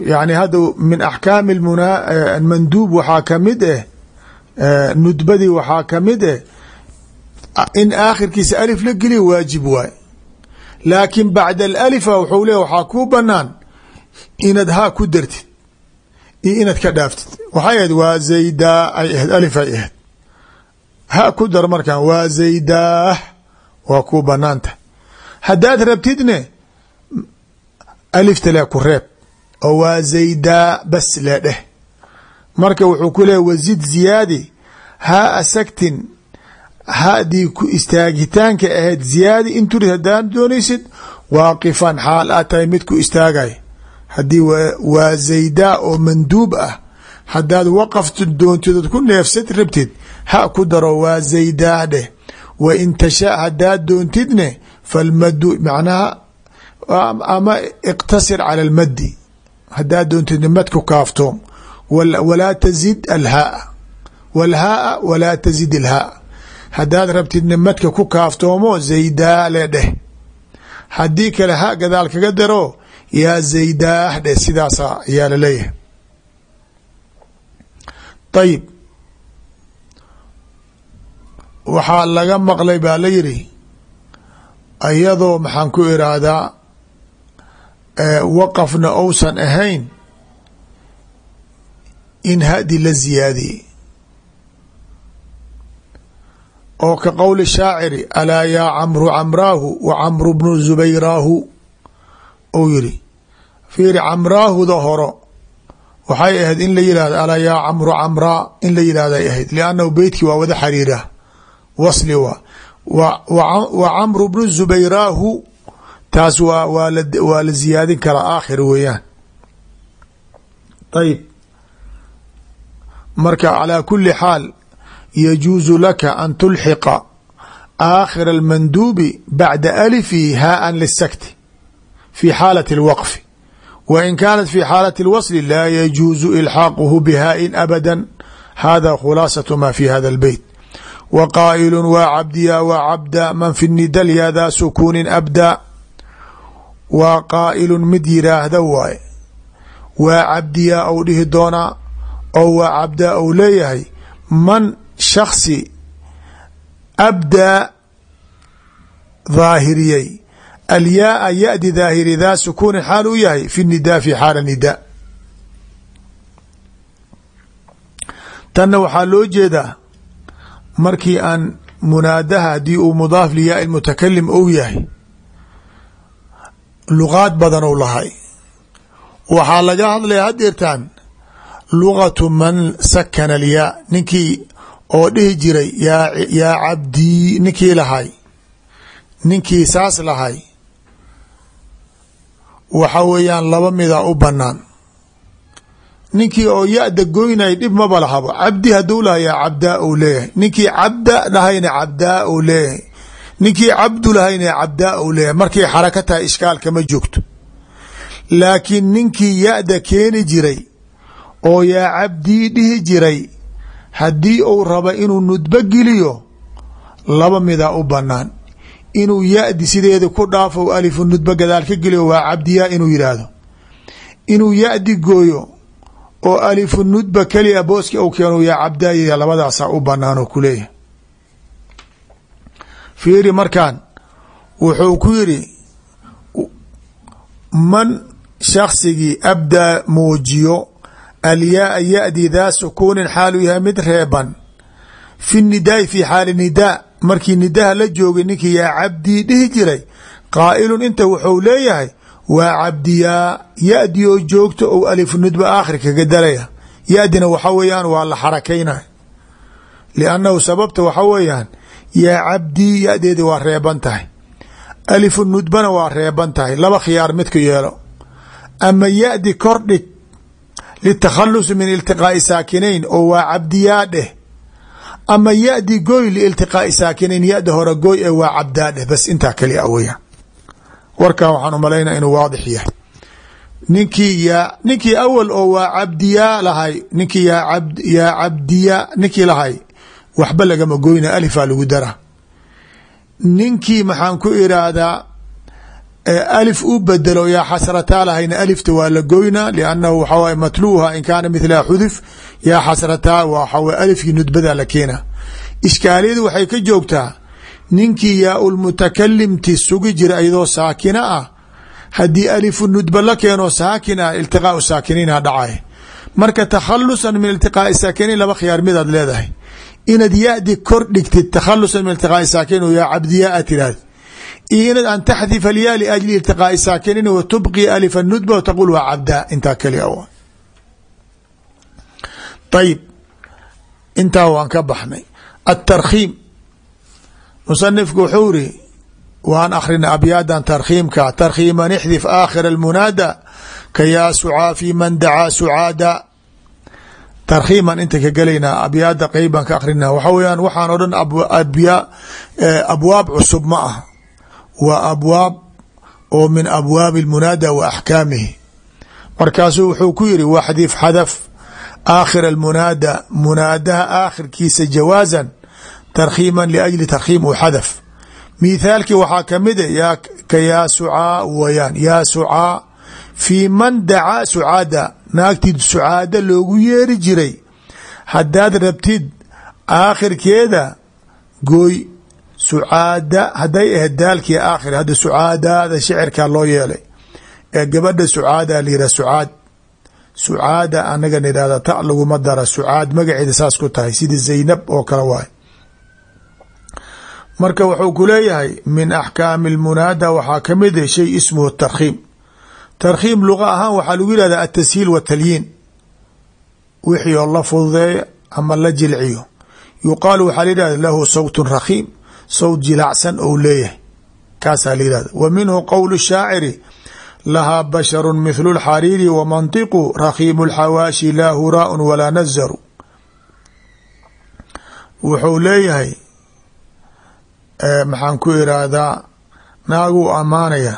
yani hadda min axkaami manduub waxaa ka mid eh nudbadii waxaa ka mid eh in aakhirkiisa alif la geliya waajib waay laakin bacda alalifa wuxuu leeya waxaa kuu banaan inaad haa ku dartid iyo inaad ka dhaaftid waxay ahayd waa zaydaa ay ahayd alif ay ahayd ha ku dar markan waa zaydaah waa kuu bannaan tahay haddaad rabtidne alifta le ku reeb oo waa zaydaa bas le dheh. Marka wuxuu ku leeya wazid ziyaadi haa asagtin haddii ku istaagitaanka ahayd ziyaadi in turid haddaad doonaysid waaqifan xaal aad tahay mid ku istaagay. Haddii waa zaydaa oo manduub ah haddaad waqafti doontid ku neefsad rabtid ha ku daro waa zaydaa dheh. Wa in tashaa haddaad doontidne falmadu macnaha ama iqtasir cala almaddi haddaad doontidne madku kaaftoom walaa tazid alhaaa walhaaa walaa tazid alhaaa haddaad rabtidne madka ku kaaftoomo zaydaa le dheh haddii kale ha gadaal kaga daro yaa zaydaah dheh sidaasa ayaa la leeyahay ayib waxaa laga maqlay baa la yidhi iyadoo maxaan ku iraahdaa waqafna ousan ahayn in hadi la ziyaadiyey. Oo ka qowli shaaciri alaa yaa camru camraahu wa camru bnu zubayraahu? Ou yiri fiiri camraahuda horo waxay ahayd in la yihahdo alaa yaa camru camraa? In la yihahday ahayd liannahu beytkii waa wada xariira wasli waa wa camru bnu zubayraahu taas waa waa la ziyaadin karaa aakhir weeyaan ayib marka calaa kuli xaal yajuusu laka an tulxiqa aakhira almanduubi bacda alifihi haaan lisakti fi xaalati اlwaqfi wa in kaanat fi xaalati اlwasli laa yajuusu ilxaaquhu bihaain abada hada khulaasaة ma fi hada اlbeyt wa qaa'ilu waa cabdiya waa cabda man fi nidal yadaa sukuunin abda. Waa qaa'ilun mid yiraahda waaye waa cabdiyaa ou dhihi doonaa oo waa cabdaa ou leeyahay man shaksi abdaa daahiriyey alyaaa yadi daahiri daa sukuunin xaal u yahay fi nidaa fi xaala nidaa tanna waxaa loo jeedaa markii aan munaadaha haddii uu mudaaf liyaa mutakalim ou yahay luqaad badan ou lahay. Waxaa laga hadlaya hadeertaan lugatu man sakana alyaa ninkii oo dhihi jiray yaa cabdii ninkii lahay ninkii saas lahay. Waxa weeyaan laba midaa u banaan ninkii oo ya-da goynay dhib maba lahabo cabdi haduu laha yaa cabdaa ou leeyahay. Ninkii cabda lahayna cabdaa ou leeyahay. Ninkii cabdu lahayna cabdaa ou leeyahay. Markay xaraka tahay ishkaalka ma joogto. Laakiin ninkii ya-da keeni jiray oo yaa cabdii dhihi jiray haddii uu raba inuu nudbo geliyo laba midaa u banaan inuu ya-di sideeda ku dhaafo alifu nudbo gadaal ka geliyo waa cabdiyaa inuu yidhaahdo. Inuu ya-di gooyo oo alifu nudba keliya booski ou keeno yaa cabdaaya labadaasaa u banaan oo kuleeyahay fiiri markaan wuxuu ku yidhi man shaksigii abdaa muujiyo alyaaa ya-di daa sukuunin xaaluu yahay mid reeban fi nidaai fi xaali nidaa markii nidaha la joogay ninkii yaa cabdii dhihi jiray qaa'ilun inta wuxuu leeyahay waa cabdiyaa ya-di oo joogto ou alifu nudba aakhir kaga dalaya. Ya-dina waxa weeyaan waa la xarakaynay liannahu sababta waxa weeyaan yaa cabdii ya-deedi waa reeban tahay. Alifu nudbana waa reeban tahay laba khiyaar midku yeelo. Ama ya-di kordhig litakhalusi min iltiqaai saakinayn oo waa cabdiyaa dheh ama ya-di goy liiltiqaai saakinayn ya-da hore goy ee waa cabdaa dheh bas intaa kali a weyaan warkan waxaan u malaynaa inuu waadix yahay. Ninkii yaa ninkii awal oo waa cabdiyaa lahay ninkii yaa yaa cabdiya ninkii lahay waxba lagama goyna alifaa lagu dara ninkii maxaan ku iraahdaa alif u bedelo yaa xasrataa lahayna alifta waa la goynaa liannahu waxaa waye matluuha in kaana mithlaha xuduf yaa xasrataa waxa waye alifkii nudbadaa la keena ishkaaliyadu waxay ka joogtaa ninkii yaa ulmutakalimti sugi jira iyadoo saakina ah haddii alifu nudba la keeno saakin ah iltiqaau dhacay. Marka takhalusan min iltiqaai saakiniin laba khiyaar midaad leedahay. Inaad ya-di kor dhigtid takhalusan min iltiqaai saakiniin oo yaa cabdiyaa a tiraahd iyo inaad an taxdif alyaa wa tubqi alifa nudba wa taqul waa cabdaa intaa kali a ayib intaa waan ka baxnay. Atarkhiim musanifku wuxuu iri waan akhrina abyaadan tarkhiimka tarkhiiman ixdif aakhira almunaada ka yaa sucaa fi man dacaa sucaada. Tarkhiiman inta ka gelaynaa abyaada qeyban ka akhrina waxa weyaan waxaan o dhan abwaab cusub ma ah waa abwaab oo min abwaabi almunaada wa axkaamihi. Markaasuu wuxuu ku yiri waxdif xadaf aakhira almunaada munaadaha aakhirkiisa jawaazan tarkhiiman liajli tarkhiim u xadaf. Mithaalkii waxaa ka mid a ka yaa sucaa wayaan yaa sucaa fii man dacaa sucaada naagtid sucaada loogu yeeri jiray. Haddaad rabtid aakhirkeeda gooy sucaada hadday ahayd daalkii aakhir hadda sucaadaada shicirkaa loo yeelay. Ee gabadha sucaada layihah sucaad. Sucaada anaga nidhahda ta laguma dara sucaad magaceeda saas ku tahay sida zaynab oo kale waay marka wuxuu ku leeyahay min axkaami almunaada waxaa ka mid a shay ismuhu tarkhiim. Tarkhiim luqa ahaan waxaa lagu yihahda atashiil watalyiin wixii oo la fududeeya ama la jilciyo. Yuqaalu waxaa la yihahda lahu sawtun rakhiim sawt jilacsan ou leeyahay. Kaasaa la yihahda wa minhu shaaciri lahaa basharu mithlu lxariiri wa mantiqu rakhiimu lxawaashi laa huraaun walaa nazaru wuxuu leeyahay maxaan ku iraahdaa naaguu ammaanaya.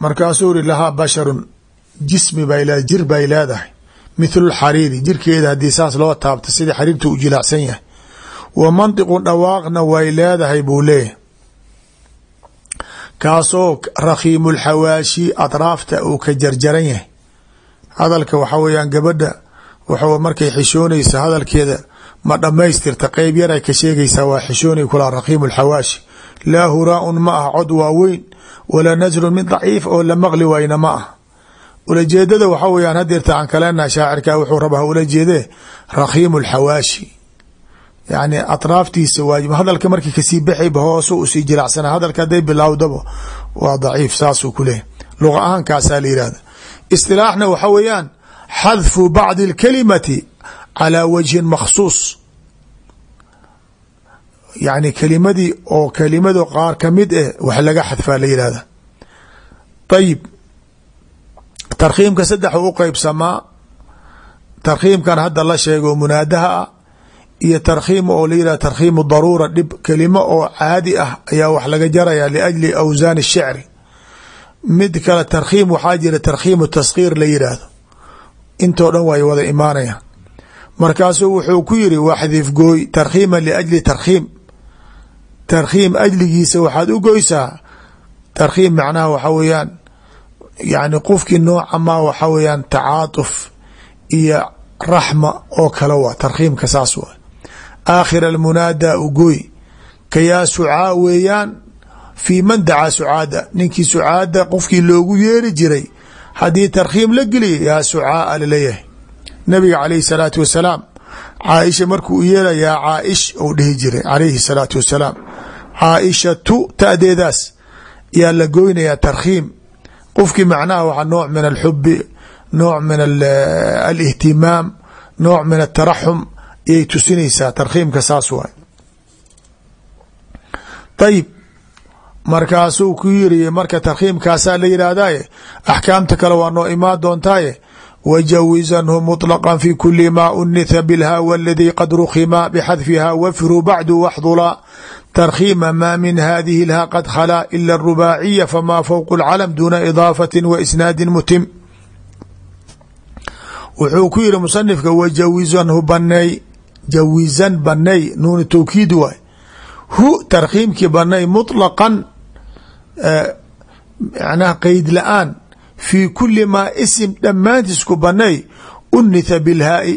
Markaasuu iri lahaa basharun jismi bay leedahay jir bay leedahay. Mithlu lxariiri jirkeeda haddii saas loo taabta sidai xariirta u jilacsan yahay. Wa mantiqun dhawaaqna way leedahay buu leeyahay. Kaasoo rakhiimu lxawaashi atraafta uu ka jarjaran yahay. Hadalka waxa weeyaan gabadha waxa markay xishoonaysa hadalkeeda ma dhammaystirta qeyb yaray ka sheegaysaa waa xishoonay kulaa rakhiimu lxawaashi laa huraaun ma ah cod waaweyn walaa nasrun mid daciif oo la maqli wayna ma ah ulajeedada waxa weyaan hadeerta aan kaleenaha shaacirka wuxuu rabaa ula jeedee rakhiimu lxawaashi yani atraaftiisa waajib hadalka markii ka sii baxayba hoose u sii jiracsana hadalka hadday bilowdaba waa daciif saasuu ku leeyahy luqa ahaankaasaa la yihahda istilaaxna waxa weeyaan xadfu bacdi اlkalimati calى wajhin makhsuus yani kelimadii oo kelimado qaar kamid eh wax laga xadfaa la yihahda ayib tarkhiimka saddex u qeybsamaa tarkhiimkan hadda la sheego munaadaha ah iyo tarkhiim oo la yihah tarkhiimu daruura dhib kelimo oo caadi ah ayaa wax laga jaraya liajli awsaan الshicri mid kale tarkhiim waxaa jira tarkhiimu taskhiir la yidhaahdo intoo dhan way wada imaanayaan markaasuu wuxuu ku yiri waxdif gooy tarkhiima liajli tarkhiim. Tarkhiim ajligiisa waxaad u goysaa. Tarkhiim macnaha waxa weeyaan yani qofkii nooca ma waxa weeyaan tacaatuf iyo raxma oo kale waa tarkhiimka saas waa. Aakhir almunaada ugoy ka yaa sucaa weeyaan fii man dacaa sucaada. Ninkii sucaada qofkii loogu yeeri jiray haddii tarkhiim la geliya yaa sucaaa la leeyahay nabiga calayhi salaatu wasalaam. Caaisha markuu u yeela yaa caaish ou dhihi jiray calayhi salaatu wasalaam. Caaishatu tadeedaas yaa la goynayaa tarkhiim. Qofkii macnaha waa nooc min alxubi nooc min alihtimaam nooc min ataraxum ayay tusinaysaa tarkhiimka saas waay. Ayib markaasuu ku yiri marka tarkhiimkaasaa la yidhaahdaye axkaamta kale waa noo imaan doontaaye wjawizanhu muطlaqa fi kuli ma unitha bilha waladii qad rukhima bxadfiha wafru bacdu waxdula tarkhima ma min hadihi lha qad khalaa ila rubaaciya fama fowq lcalam duuna idaafati wa isnaadin mutim wuxuu ku yihi musanifka wjawizanhu baney jawizan baney nuun towkiid waay hu tarkhiimkii banay muطlaqan mnaa qeyd la'aan fii kuli maa isim dhammaantiis ku banay unitha bilhaai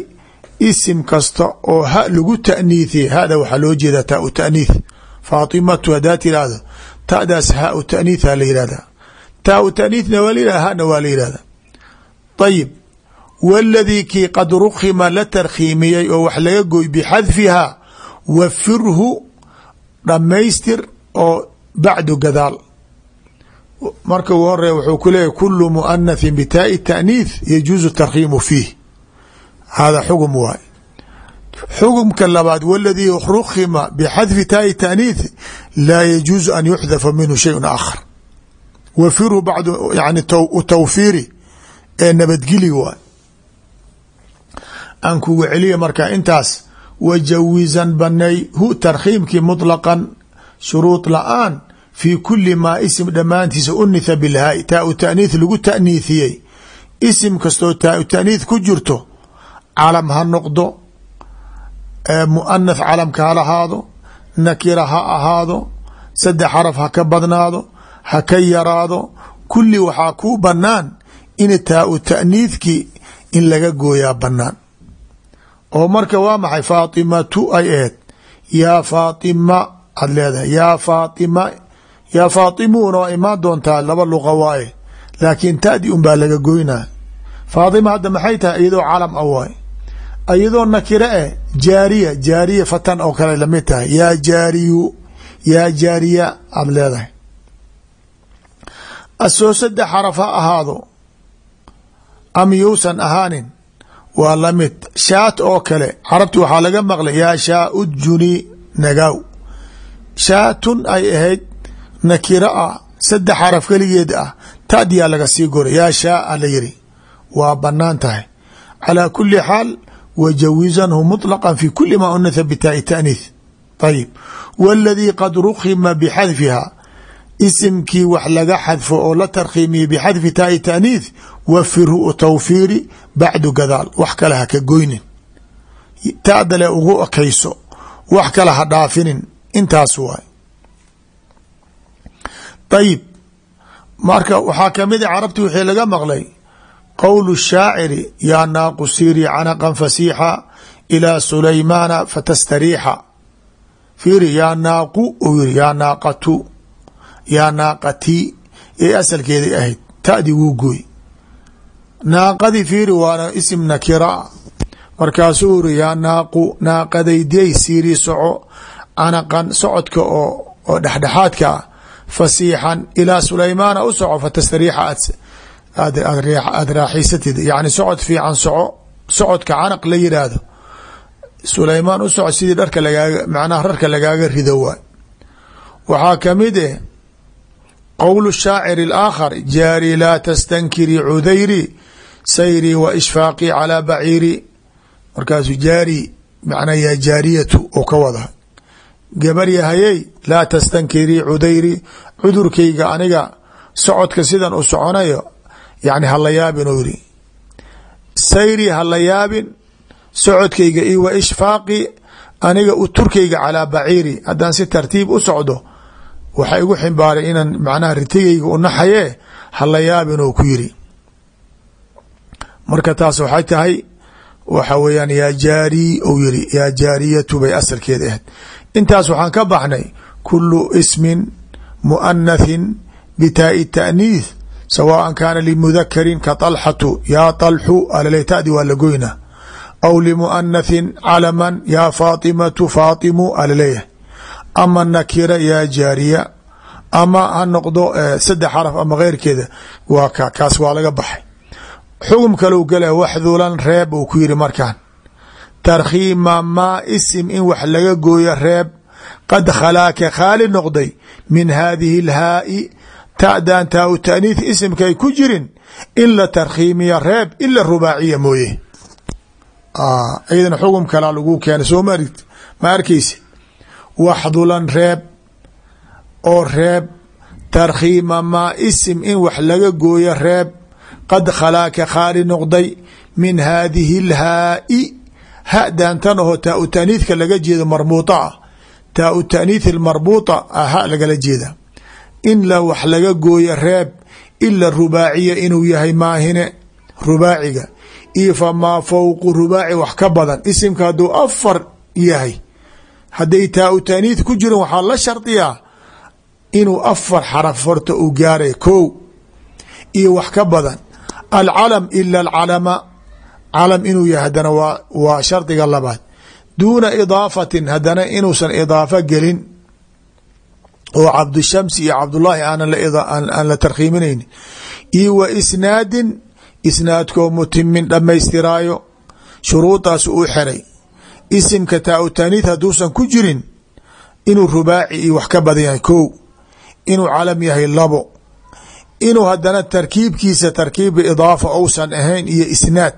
isim kasta oo ha lagu taaniithiye hada waxaa loo jeedaa taa u taaniith faatimatu hadaa tiraahdo ta'daas ha u taaniitha la yihahda taa u taaniithna waa la yihahda hana waa la yihahda ayib waladii kii qad rukhima la tarkhiimiyey oo wax laga gooy bixadfihaa wafirhu dhammaystir oo bacdu gadaal marka u hore wuxuu ku leeyahy kulu muanathin bitaai taaniith yajuuzu tarkhiimu fiih. Hada xugm waay. Xugmka labaad waladii rukhima bxadfi taai taaniith laa yajuuzu an yuxdafa minhu shayء aakhar. Wafirhu bacdu yani tawfiiri ee nabadgeli waay. Aan kugu celiya marka intaas wajawizan banay tarkhiimkii muطlaqan shuruud la'aan fii kuli maa isim dhammaantiisa unitha bilhaai taa u taaniith lagu taaniithiyey isim kastoo taa u taaniith ku jirto calam ha noqdo muanath calamka ha lahaado nakira ha ahaado saddex xaraf ha ka badnaado ha ka yaraado kulli waxaa kuu banaan in taa u taaniithkii in laga gooyaa banaan oo marka waa maxay faatimatu ay aheyd yaa faatima aad leedahay yaa faatima yaa faatimuuna waa imaan doontaa laba luqa waaye laakiin tadi un baa laga goynaa faatima hadda maxay tahay? Iyadoo calam a waay iyadoo nakire eh jaariya jaariya fatan oo kale la mid tahay. Yaa jaariyu yaa jaariya aad leedahay. Asoo saddex xaraf ha ahaado am yuusan ahaanin waa la mid. Shaat oo kale carabti waxaa laga maqlay yaa shaa udjuni nagaaw shaatun ay ahayd nakiro ah saddex xaraf keligeed ah tadiyaa laga sii goray yaa la yiri waa bannaan tahay. Calaa kuli xaal wajawizanhu muطlaqa fi kuli ma unitha bitaai taaniith ayib waladii qad rukhima bixadfiha isimkii wax laga xadfo oo la tarkhiimiyey bixadfi taai taaniith wafirhu tawfiiri bacdu gadaal. Wax kale ha ka goynin. Tadale ugu ekayso wax kale ha dhaafinin. Intaas waay ayib marka waxaa ka mid a carabti wixii laga maqlay qowlu shaaciri yaa naaqu siiri canaqan fasiixa ilaa sulaymaana fatastariixa fiiri yaa naaqu uu yiri yaa naaqatu yaa naaqatii ee asalkeeday ahayd tadi wuu gooy naaqadii fiiri waana isim nakira markaasuu uri yaa naaqu naaqadayday siiri soco canaqan socodka oo oo dhexdhexaadka ah fasiixan ilaa sulaymaana u soco fatastariixa aad raaxiisatid yani socod fiican soco socodka canaq la yidhaahdo sulaymaan u soco sidii dharka lagaaga macnaha rarka lagaaga rido waay waxaa ka mid eh qowl shaacir اlaakhar jaari laa tastankiri cudayri sayri wa ishfaaqii calaa baciiri. Markaasuu jaari jaariyatu oo ka wada gabar yahayey laa tastankirii cudayri cudurkayga aniga socodka sidan u soconayo yani hala yaabin yiri sayri hala yaabin socodkayga iyo wa ishfaaqi aniga u turkayga calaa baciiri. Haddaan si tartiib u socdo waxa igu ximbaaray inaan macnaha ritigayga u naxaye hala yaabin oo ku yiri marka taas waxay tahay waxa weeyaan yaa jaari ou yiri yaa jaariyatu bay asalkeeda ahayd intaas waxaan ka baxnay kulu ismin muanathin bitaa'i taaniith sawaan kaana limudakarin ka طalxatu yaa طalxu alaleytadi waa lagoyna aw limuanathin calaman yaa faatimatu faatimu alaleeyahay ama nakira yaa jaariya. Ama ha noqdo saddex xaraf ama keyrkeeda waa ka kaas waa laga baxay. Xugum kalou gala waxdulan reeb uu ku yiri markaan tarkhiima maa isim in wax laga gooyo reeb. Qad khalaaka khaali noqday min haadihi اlhaa'i ta'dan taa u taaniith isimkay ku jirin in la tarkhiimiya reeb ila rubaaciya mooye. Iyadana xugum kalaa lagu keena soo ma ma arkeysi waxdulan reeb oo reeb tarkhiima maa isim in wax laga gooyo reeb. Qad khalaaka khaali noqday min haadihi اlhaa'i hadan tan aho taa u taaniithka laga jeedo marbuuطa ah. Taa u taaniith marbuuطa ah ha lagala jeeda. In la wax laga gooyo reeb ila rubaaciya inuu yahay maahine rubaaciga. Iyo famaa fowqu rubaaci wax ka badan. Isimka hadduu afar yahay hadday taa u taaniith ku jirin waxaa la shardiyaa inuu afar xaraf horta uu gaaray kow iyo wax ka badan. Alcalam ila alcalama calam inuu yahay hadana waa waa shardiga labaad. Duuna idaafatin hadana inuusan idaafo gelin oo cabdishamsi iyo cabdullaahi aanaan la tarkhiiminayni iyo wa isnaadin isnaadkoo mutimin dhammaystiraayo shuruudaas uu xeray isimka taa u taaniith hadduusan ku jirin inuu rubaaci iyo wax ka badan yahay kow. Inuu calam yahay labo. Inuu hadana tarkiibkiisa tarkiiba idaafa ousan ahayn iyo isnaad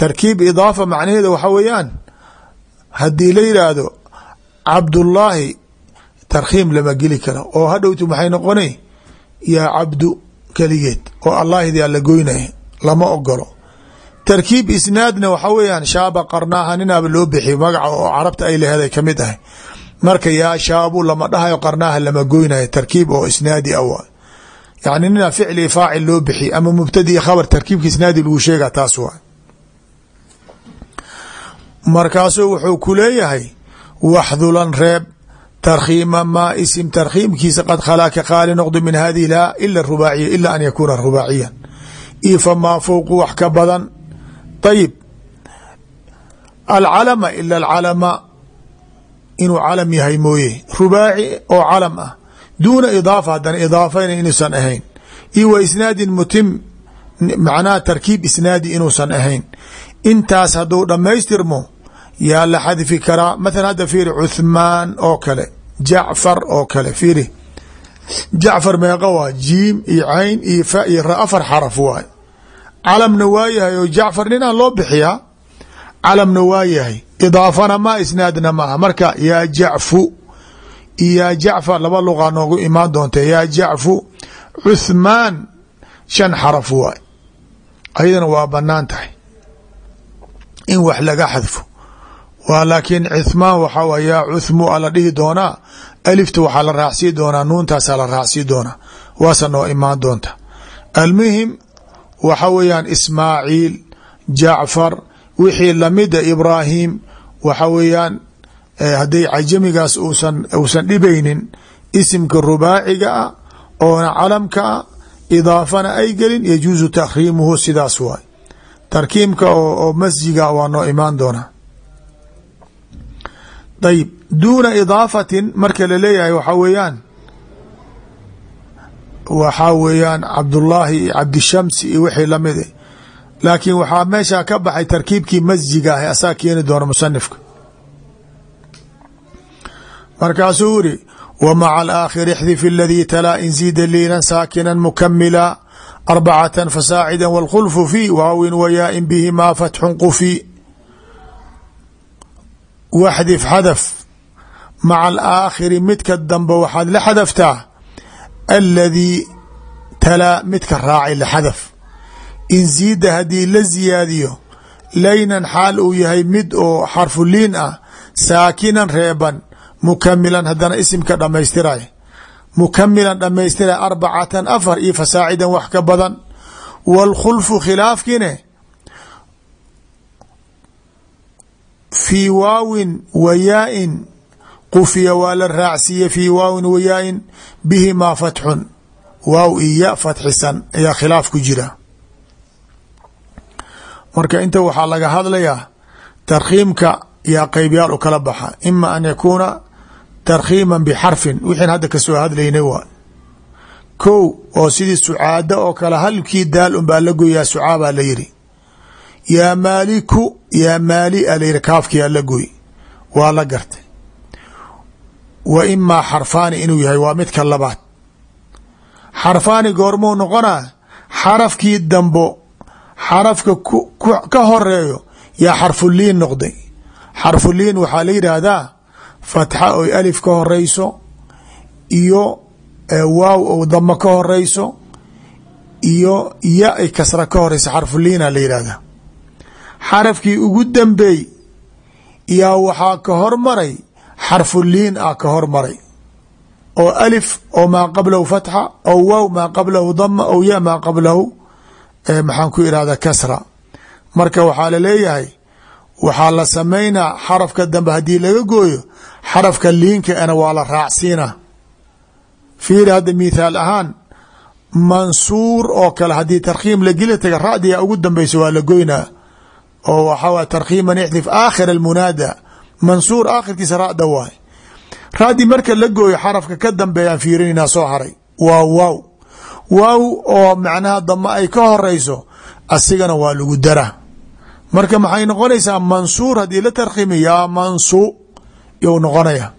tarkiib idaafa macnaheeda waxa weeyaan haddii la yidhaahdo cabdullaahi tarkhiim lama geli karo. Oo hadhowti maxay noqonay? Yaa cabdu keligeed. Oo allaahdaa la goynaya lama ogolo tarkiib isnaadna waxa weeyaan shaaba qarnaaha ninaaba loo bixiy magaca oo carabta ay laheeday ka mid ahay. Marka yaa shaabu lama dhahayo qarnaaha lama goynayo tarkiib oo isnaadi a yani nina ficli faacil loo bixiy ama mubtadi khabar tarkiibka isnaadi lagu sheega taas waa markaasuu wuxuu ku leeyahay waxdulan reeb tarkhiima maa isim tarkhiimkiisa qad khalaa ka qaali noqdo min hadihi laa ila rubaaciya ila an yakuuna rubaaciyan. Io famaa fowqu wax ka badan. Ayib alcalama ila alcalama inuu calam yahay mooye. Rubaaci oo calam ah. Duuna idaafa haddana idaafayna inuusan ahayn. Io wa isnaadin mutim macnaha tarkiib isnaadi inuusan ahayn. Intaas hadduu dhammaystirmo yaa la xadfi karaa mathala hadda fiiri cuthmaan oo kale jacfar oo kale fiiri jacfar meeqa waa jiim iyo cayn iyo fa iyo ra afar xaraf waay. Calamna waa yahay oo jacfar ninaan loo bixiyaa calamna waa yahay. Idaafana ma isnaadna maaha marka yaa jacfu yaa jacfar laba luqaa noogu imaan doonta yaa jacfu cuthmaan shan xaraf waay. Ayadana waa bannaan tahay. In wax laga xadfo waa laakiin cithmaan waxaa wa yaa cuthmu a la dhihi doonaa alifta waxaa la raacsii doonaa nuuntaasaa la raacsii doonaa waase noo imaan doonta. Almuhim waxa weeyaan ismaaciil jacfar wixii lamida ibraahim waxa weeyaan hadday cajamigaas uusan uusan dhibaynin isimka rubaaciga ah oona calamka ah idaafana ay gelin yajuusu takhriimuhu sidaas waay. Tarkiimka oo masjiga waa noo imaan doonaa ayib duuna idaafatin marka la leeyahay waxaa weeyaan. Waxaa weeyaan cabdullaahi iyo cabdishamsi iyo wixii la mid laakiin waxaa meeshaa ka baxay tarkiibkii masjiga ah asaa keeni doona musanifka markaasuu yiri w maca alaakhir ixdif aladii talaa in ziida liilan saakina mukamila arbacata fasaacida wاlkhulfu fi waawin wayaain bihimaa fatxun qufi waxdif xadaf maca alaakhiri midka dambe waxaad la xadaftaa aladii talaa midka raacay la xadaf in ziida haddii la ziyaadiyo laynan xaal uu yahay mid oo xarfu liin ah saakinan reeban mukamilan hadana isimka dhamaystiraya mukamilan dhamaystiraya arbacatan afar iyo fasaacidan wax ka badan wاlkhulfu khilaafkine fii waawin wayaain qufiya waa la raacsiiye fii waawin wayaain bihimaa fatxun. Waaw iyo fatxisan ayaa khilaaf ku jira. Marka inta waxaa laga hadlayaa tarkhiimka yaa qeybyaal u kala baxa. Ima an yakuuna tarkhiima bxarfin wixiin hadda ka soo hadlaynay waa. Kow oo sidii sucaada oo kale halkii daal un baa la goyaa sucaabaa la yiri yaa maaliku yaa maali a layiri kaafkiyaa la goy waa la gartay. Wa imaa xarfaani inuu yahay waa midka labaad. Xarfaani goormuu noqonaa xarafkii dambo xarafka ka horeeyo yaa xarfuliin noqday. Xarfuliin waxaa la yidhaahdaa fatxa oy alif ka horeyso iyo waaw ou damo ka horeyso iyo ya ay kasra ka horeyso xarfuliina la yidhahdaa xarafkii ugu dambeey yaa waxaa ka hormaray xarfuliin ah ka hormaray oo alif oo maa qablahu fatxa ou waaw maa qablahu dama ou ya maa qablahu maxaan ku irahda kasra. Marka waxaa la leeyahay waxaa la samaynaa xarafka dambe haddii laga gooyo xarafka liinka ana waa la raacsiina. Fiiri hadda mithaal ahaan mansuur oo kale haddii tarkhiim la geli taga radiya ugu dambeyso waa la goynaa oo waxaa tarkhiiman ixdif aakhir almunaada mansuur aakhirkiisa rada waay. Radi marka la gooyo xarafka ka dambeeyaan fiirinayna soo haray. Waa waaw. Waaw oo macnaha dama ay ka horeyso asigana waa lagu dara. Marka maxay noqonaysaa mansuur haddii la tarkhiimi yaa mansu you noqonaya.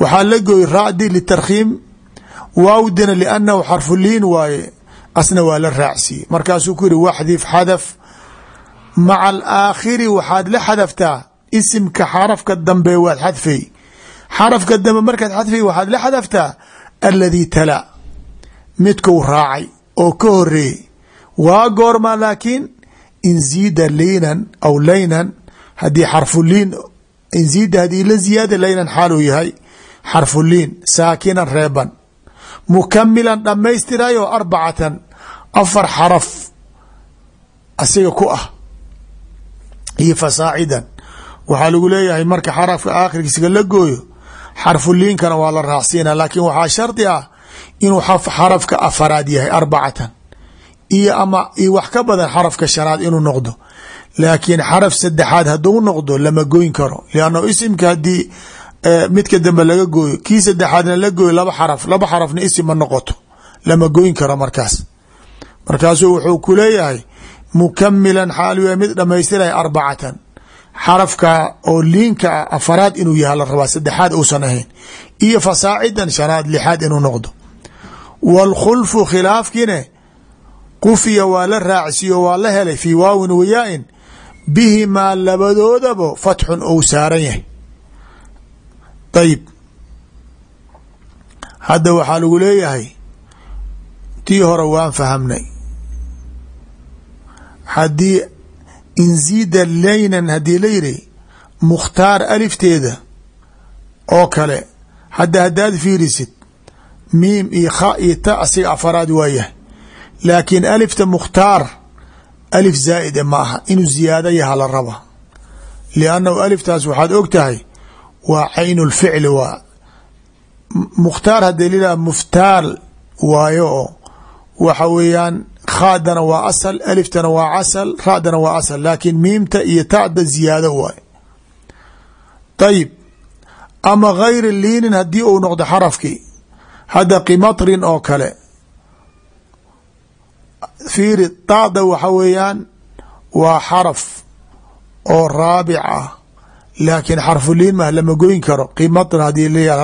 Waxaa la gooy racdi litarkhiim waawdina liannahu xarfuliin waaye asna waa la raacsiiyey. Markaasuu ku yihi waxdif xadaf maca alaakhiri waxaad la xadaftaa isimka xarafka dambe waad xadfay xarafka dambe markaad xadfay waxaad la xadaftaa aladii tala midkuu raacay oo ka horeeyey waa goormaa laakiin in ziida liinan aw laynan haddii xarfuliin in ziida haddii la ziyaada laynan xaal uu yahay xarfuliin saakinan reeban mukamilan dhammaystirayo arbacatan afar xaraf asiga ku ah iyo fasaacidan. Waxaa lagu leeyahay marka xarafka aakhirkiisga la gooyo xarfuliinkana waa la raacsiina laakiin waxaa shardi ah inuu xarafka afaraad yahay arbacatan iyo ama iyo wax ka badan xarafka shanaad inuu noqdo. Laakiin xaraf saddexaad hadduu noqdo lama goyn karo lianna isimka haddii midka dambe laga gooyo kii saddexaadna la gooyo laba xaraf laba xarafna isim ma noqoto lama goyn karo markaas. Markaasuu wuxuu ku leeyahay mukamilan xaal mid dhamaystiraya arbacatan. Xarafka oo liinka afaraad inuu yaha la rabaa saddexaad uusan ahayn. Iyo fasaacidan shanaad lixaad inuu noqdo. Wاlkhulfu khilaafkiine qufiya waa la raacsiyo waa la helay fii waawin wayaain bihimaa labadoodaba fatxun ou saaran yahay. Ayib hadda waxaa lagu leeyahay tii hore waan fahamnay haddii inziida laynan haddii la yidhi mukhtaar alifteeda oo kale hadda haddaad fiirisid miim iyo kha iyo ta asiga afaraad waayahay. Laakiin alifta mukhtaar alif zaa'ide ma aha inuu ziyaado yaha la raba. Liannahu aliftaas waxaad og tahay waa caynu lficli waa mukhtaar haddii lilaha muftaal waayo oo waxa weeyaan khaadana waa asal aliftana waa casal raadana waa asal. Laakiin miimta iyo ta'da ziyaado waay ayib ama gayri liinin haddii uu noqdo xarafkii hadda qimatrin oo kale. Fiiri taada waxa weeyaan waa xaraf oo raabic ah laakiin xarfuliin mah lama goyn karo. Qimatrin haddii leeyahay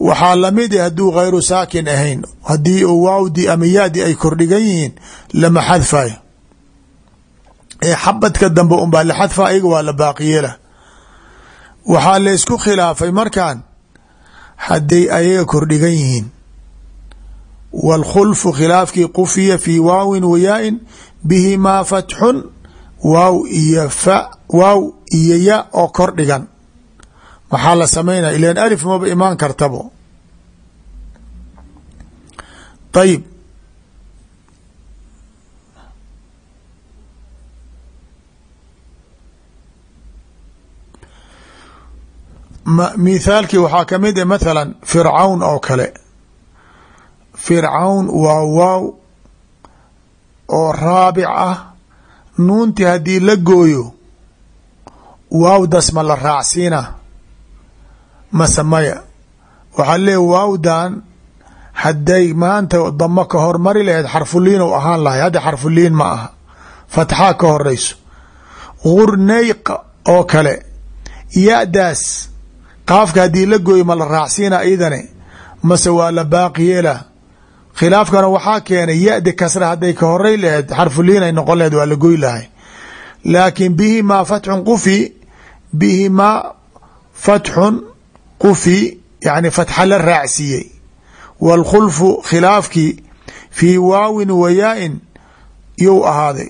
waxaa la mid hadduu hayru saakin ahayn haddii uu waawdi ama yaadi ay kordhigan yihiin lama xadfayo ee xabadka dambe unbaa la xadfa ayaga waa la baaqiyeela waxaa laysku khilaafay markan hadday ayaga kordhigan yihiin. Wاlkhulfu khilaafkii qufiya fii waawin wayaain bihimaa fatxun waaw iyo fa waaw iyo ya oo kordhigan maxaa la samaynaya ilan alif maba imaan kartabo. Ayib mithaalkii waxaa ka mid ah mathala fircawn oo kale. Fircawn waa waaw oo raabic ah. Nuuntii haddii la gooyo waawdas ma la raacsiina mase maya. Waxaa leeya waawdan hadday maanta damo ka hormari lahayd xarfuliin u ahaan lahay. Hadda xarfuliin ma aha fatxaa ka horeyso gurneyq oo kale ya-daas qaafka haddii la gooyo ma la raacsiina idane mase waa la baaqi yeela. Khilaafkana waxaa keenay ya-di kasra hadday ka horey laheyd xarfuliin ay noqon laheyd waa la goy lahay. Laakiin bihimaa fatxun qufi bihimaa fatxun qufi yani fatxa la raacsiiyey wاlkhulfu khilaafkii fii waawin wayaa-in you ahaaday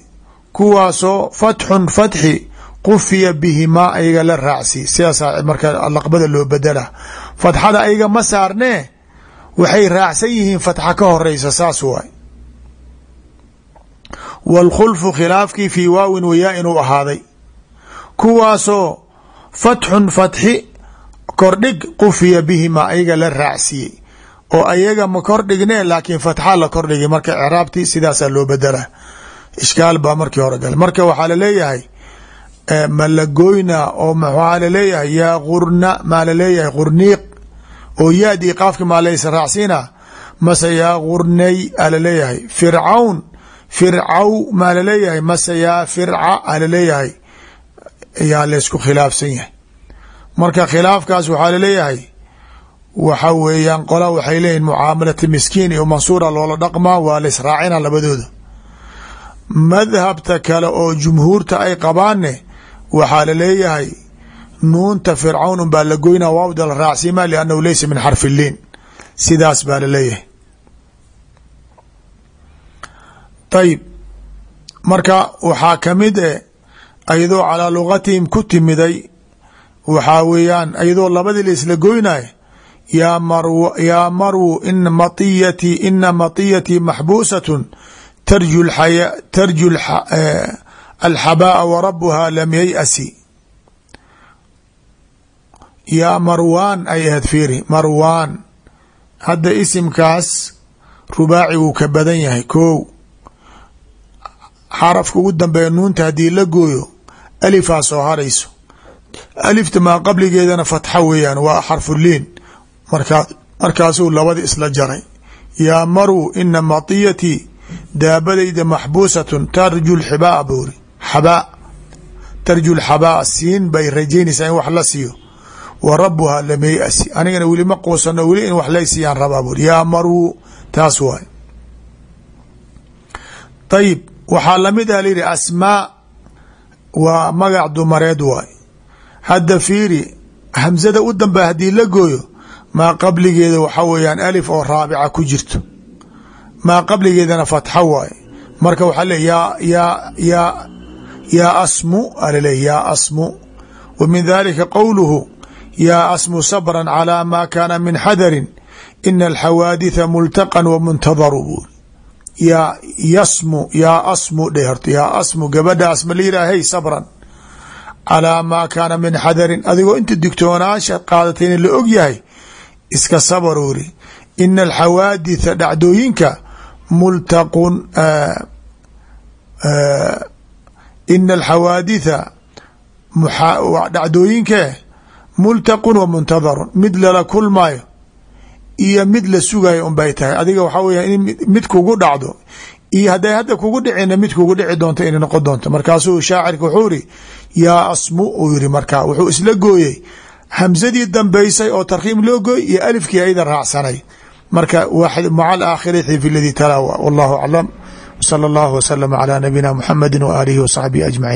kuwaasoo fatxun fatxi qufiya bihimaa ayaga la raacsiiy sidaasaa marka laqbada loo bedela fatxada ayaga ma saarnee waxay raacsan yihiin fatxa ka horeysa saas waay wاlkhulfu khilaafkii fii waawin wayaa-in u ahaaday kuwaasoo fatxun fatxi kordhig qufiya bihimaa ayaga la raacsiiyey oo ayaga ma kordhigne laakiin fatxa la kordhigay marka craabtii sidaasaa loo bedela. Ishkaal baa markii hore gal marka waxaa la leeyahay ma la goyna oo maxaa la leeyahay yaa gurna maa la leeyahay gurniiq oo yaadii qaafki maa laysa raacsiina mase yaa gurnay a la leeyahay fircawn fircaw maa la leeyahay mase yaa firca a la leeyahay yaa laysku khilaafsan yahay marka khilaafkaas waxaa la leeyahay waxa weeyaan qola waxay leeyihiin mucaamalati miskiin iyo mansuura loola dhaqmaa waa la israacina labadooda. Madhabta kale oo jumhuurta ay qabaanne waxaa la leeyahay nuunta fircawn un baa la goynaa waawda la raacsima liannahu leysa min xarfi liin. Sidaas baa la leeyahay ayib marka waxaa ka mid e ayadoo calaa lugatihim ku timiday waxaa weeyaan ayadoo labadii la isla yaa marw yaa marwu ina maطiyatii ina maطiyatii maxbuusatun tarju tarju alxabaa'a wa rabuhaa lam yay'asi. Yaa marwaan ay ahayd fiiri marwaan hadda isimkaas rubaaci wuu ka badan yahay kow xarafka ugu dambeeya nuunta haddii la gooyo alifaa soo harayso alifta maa qabligeedana fatxa weeyaan waa xarfuliin markaa markaasuu labada isla jaray. Yaa marw ina maطiyatii daabadayda maxbuusatun tarju xibaa buuri xabaa. Tarju xabaa siin bay rajaynaysaa in wax la siiyo. Wa rabuhaa lam yayasi anigana weli ma quusano weli in wax laysiiyaan rabaa buuri yaa marwu taas waay ayib waxaa la mid ah layihi asmaa waa magac dumareed waay hadda fiiri hamsada u dambea haddii la gooyo maa qabligeeda waxaa weeyaan alif oo raabica ku jirto. Maa qabligeedana fatxo waaye. Marka waxaa le yaa yaa yaa yaa asmu alale yaa asmu. Wa min dalika qowluhu yaa asmu sabra calى ma kaana min xadarin ina alxawaaditha multaqan wa muntadaru. Buuri yaa yasmu yaa asmu dhe horta yaa asmu gabadha asma la yihah hey sabran calaa maa kaana min xadarin. Adigoo inta digtoonaasha qaadatay in la og yahay iska sabar uri ina alxawaaditha dhacdooyinka multaqun ina alxawaaditha dhacdooyinkee multaqun wa muntadarun. Mid lala kulmayo iyo mid la sugayo un bay tahay. Adiga waxaa weya in mid kugu dhacdo iyo hadday hadda kugu dhicina mid kugu dhici doonto inay noqon doonto. Markaasuu shaacirka wuxuu iri yaa asmu uu yiri markaa wuxuu isla gooyey hamsadii dambaysay oo tarkiim loo gooy iyo alifkii ayda raacsanay. Marka maca alaakhirati fi ladii talaawa wallahu aclam. Wsala allahu waslama calaa nabiyina muxamedi wa aalihi wa saxbihi ajmaciin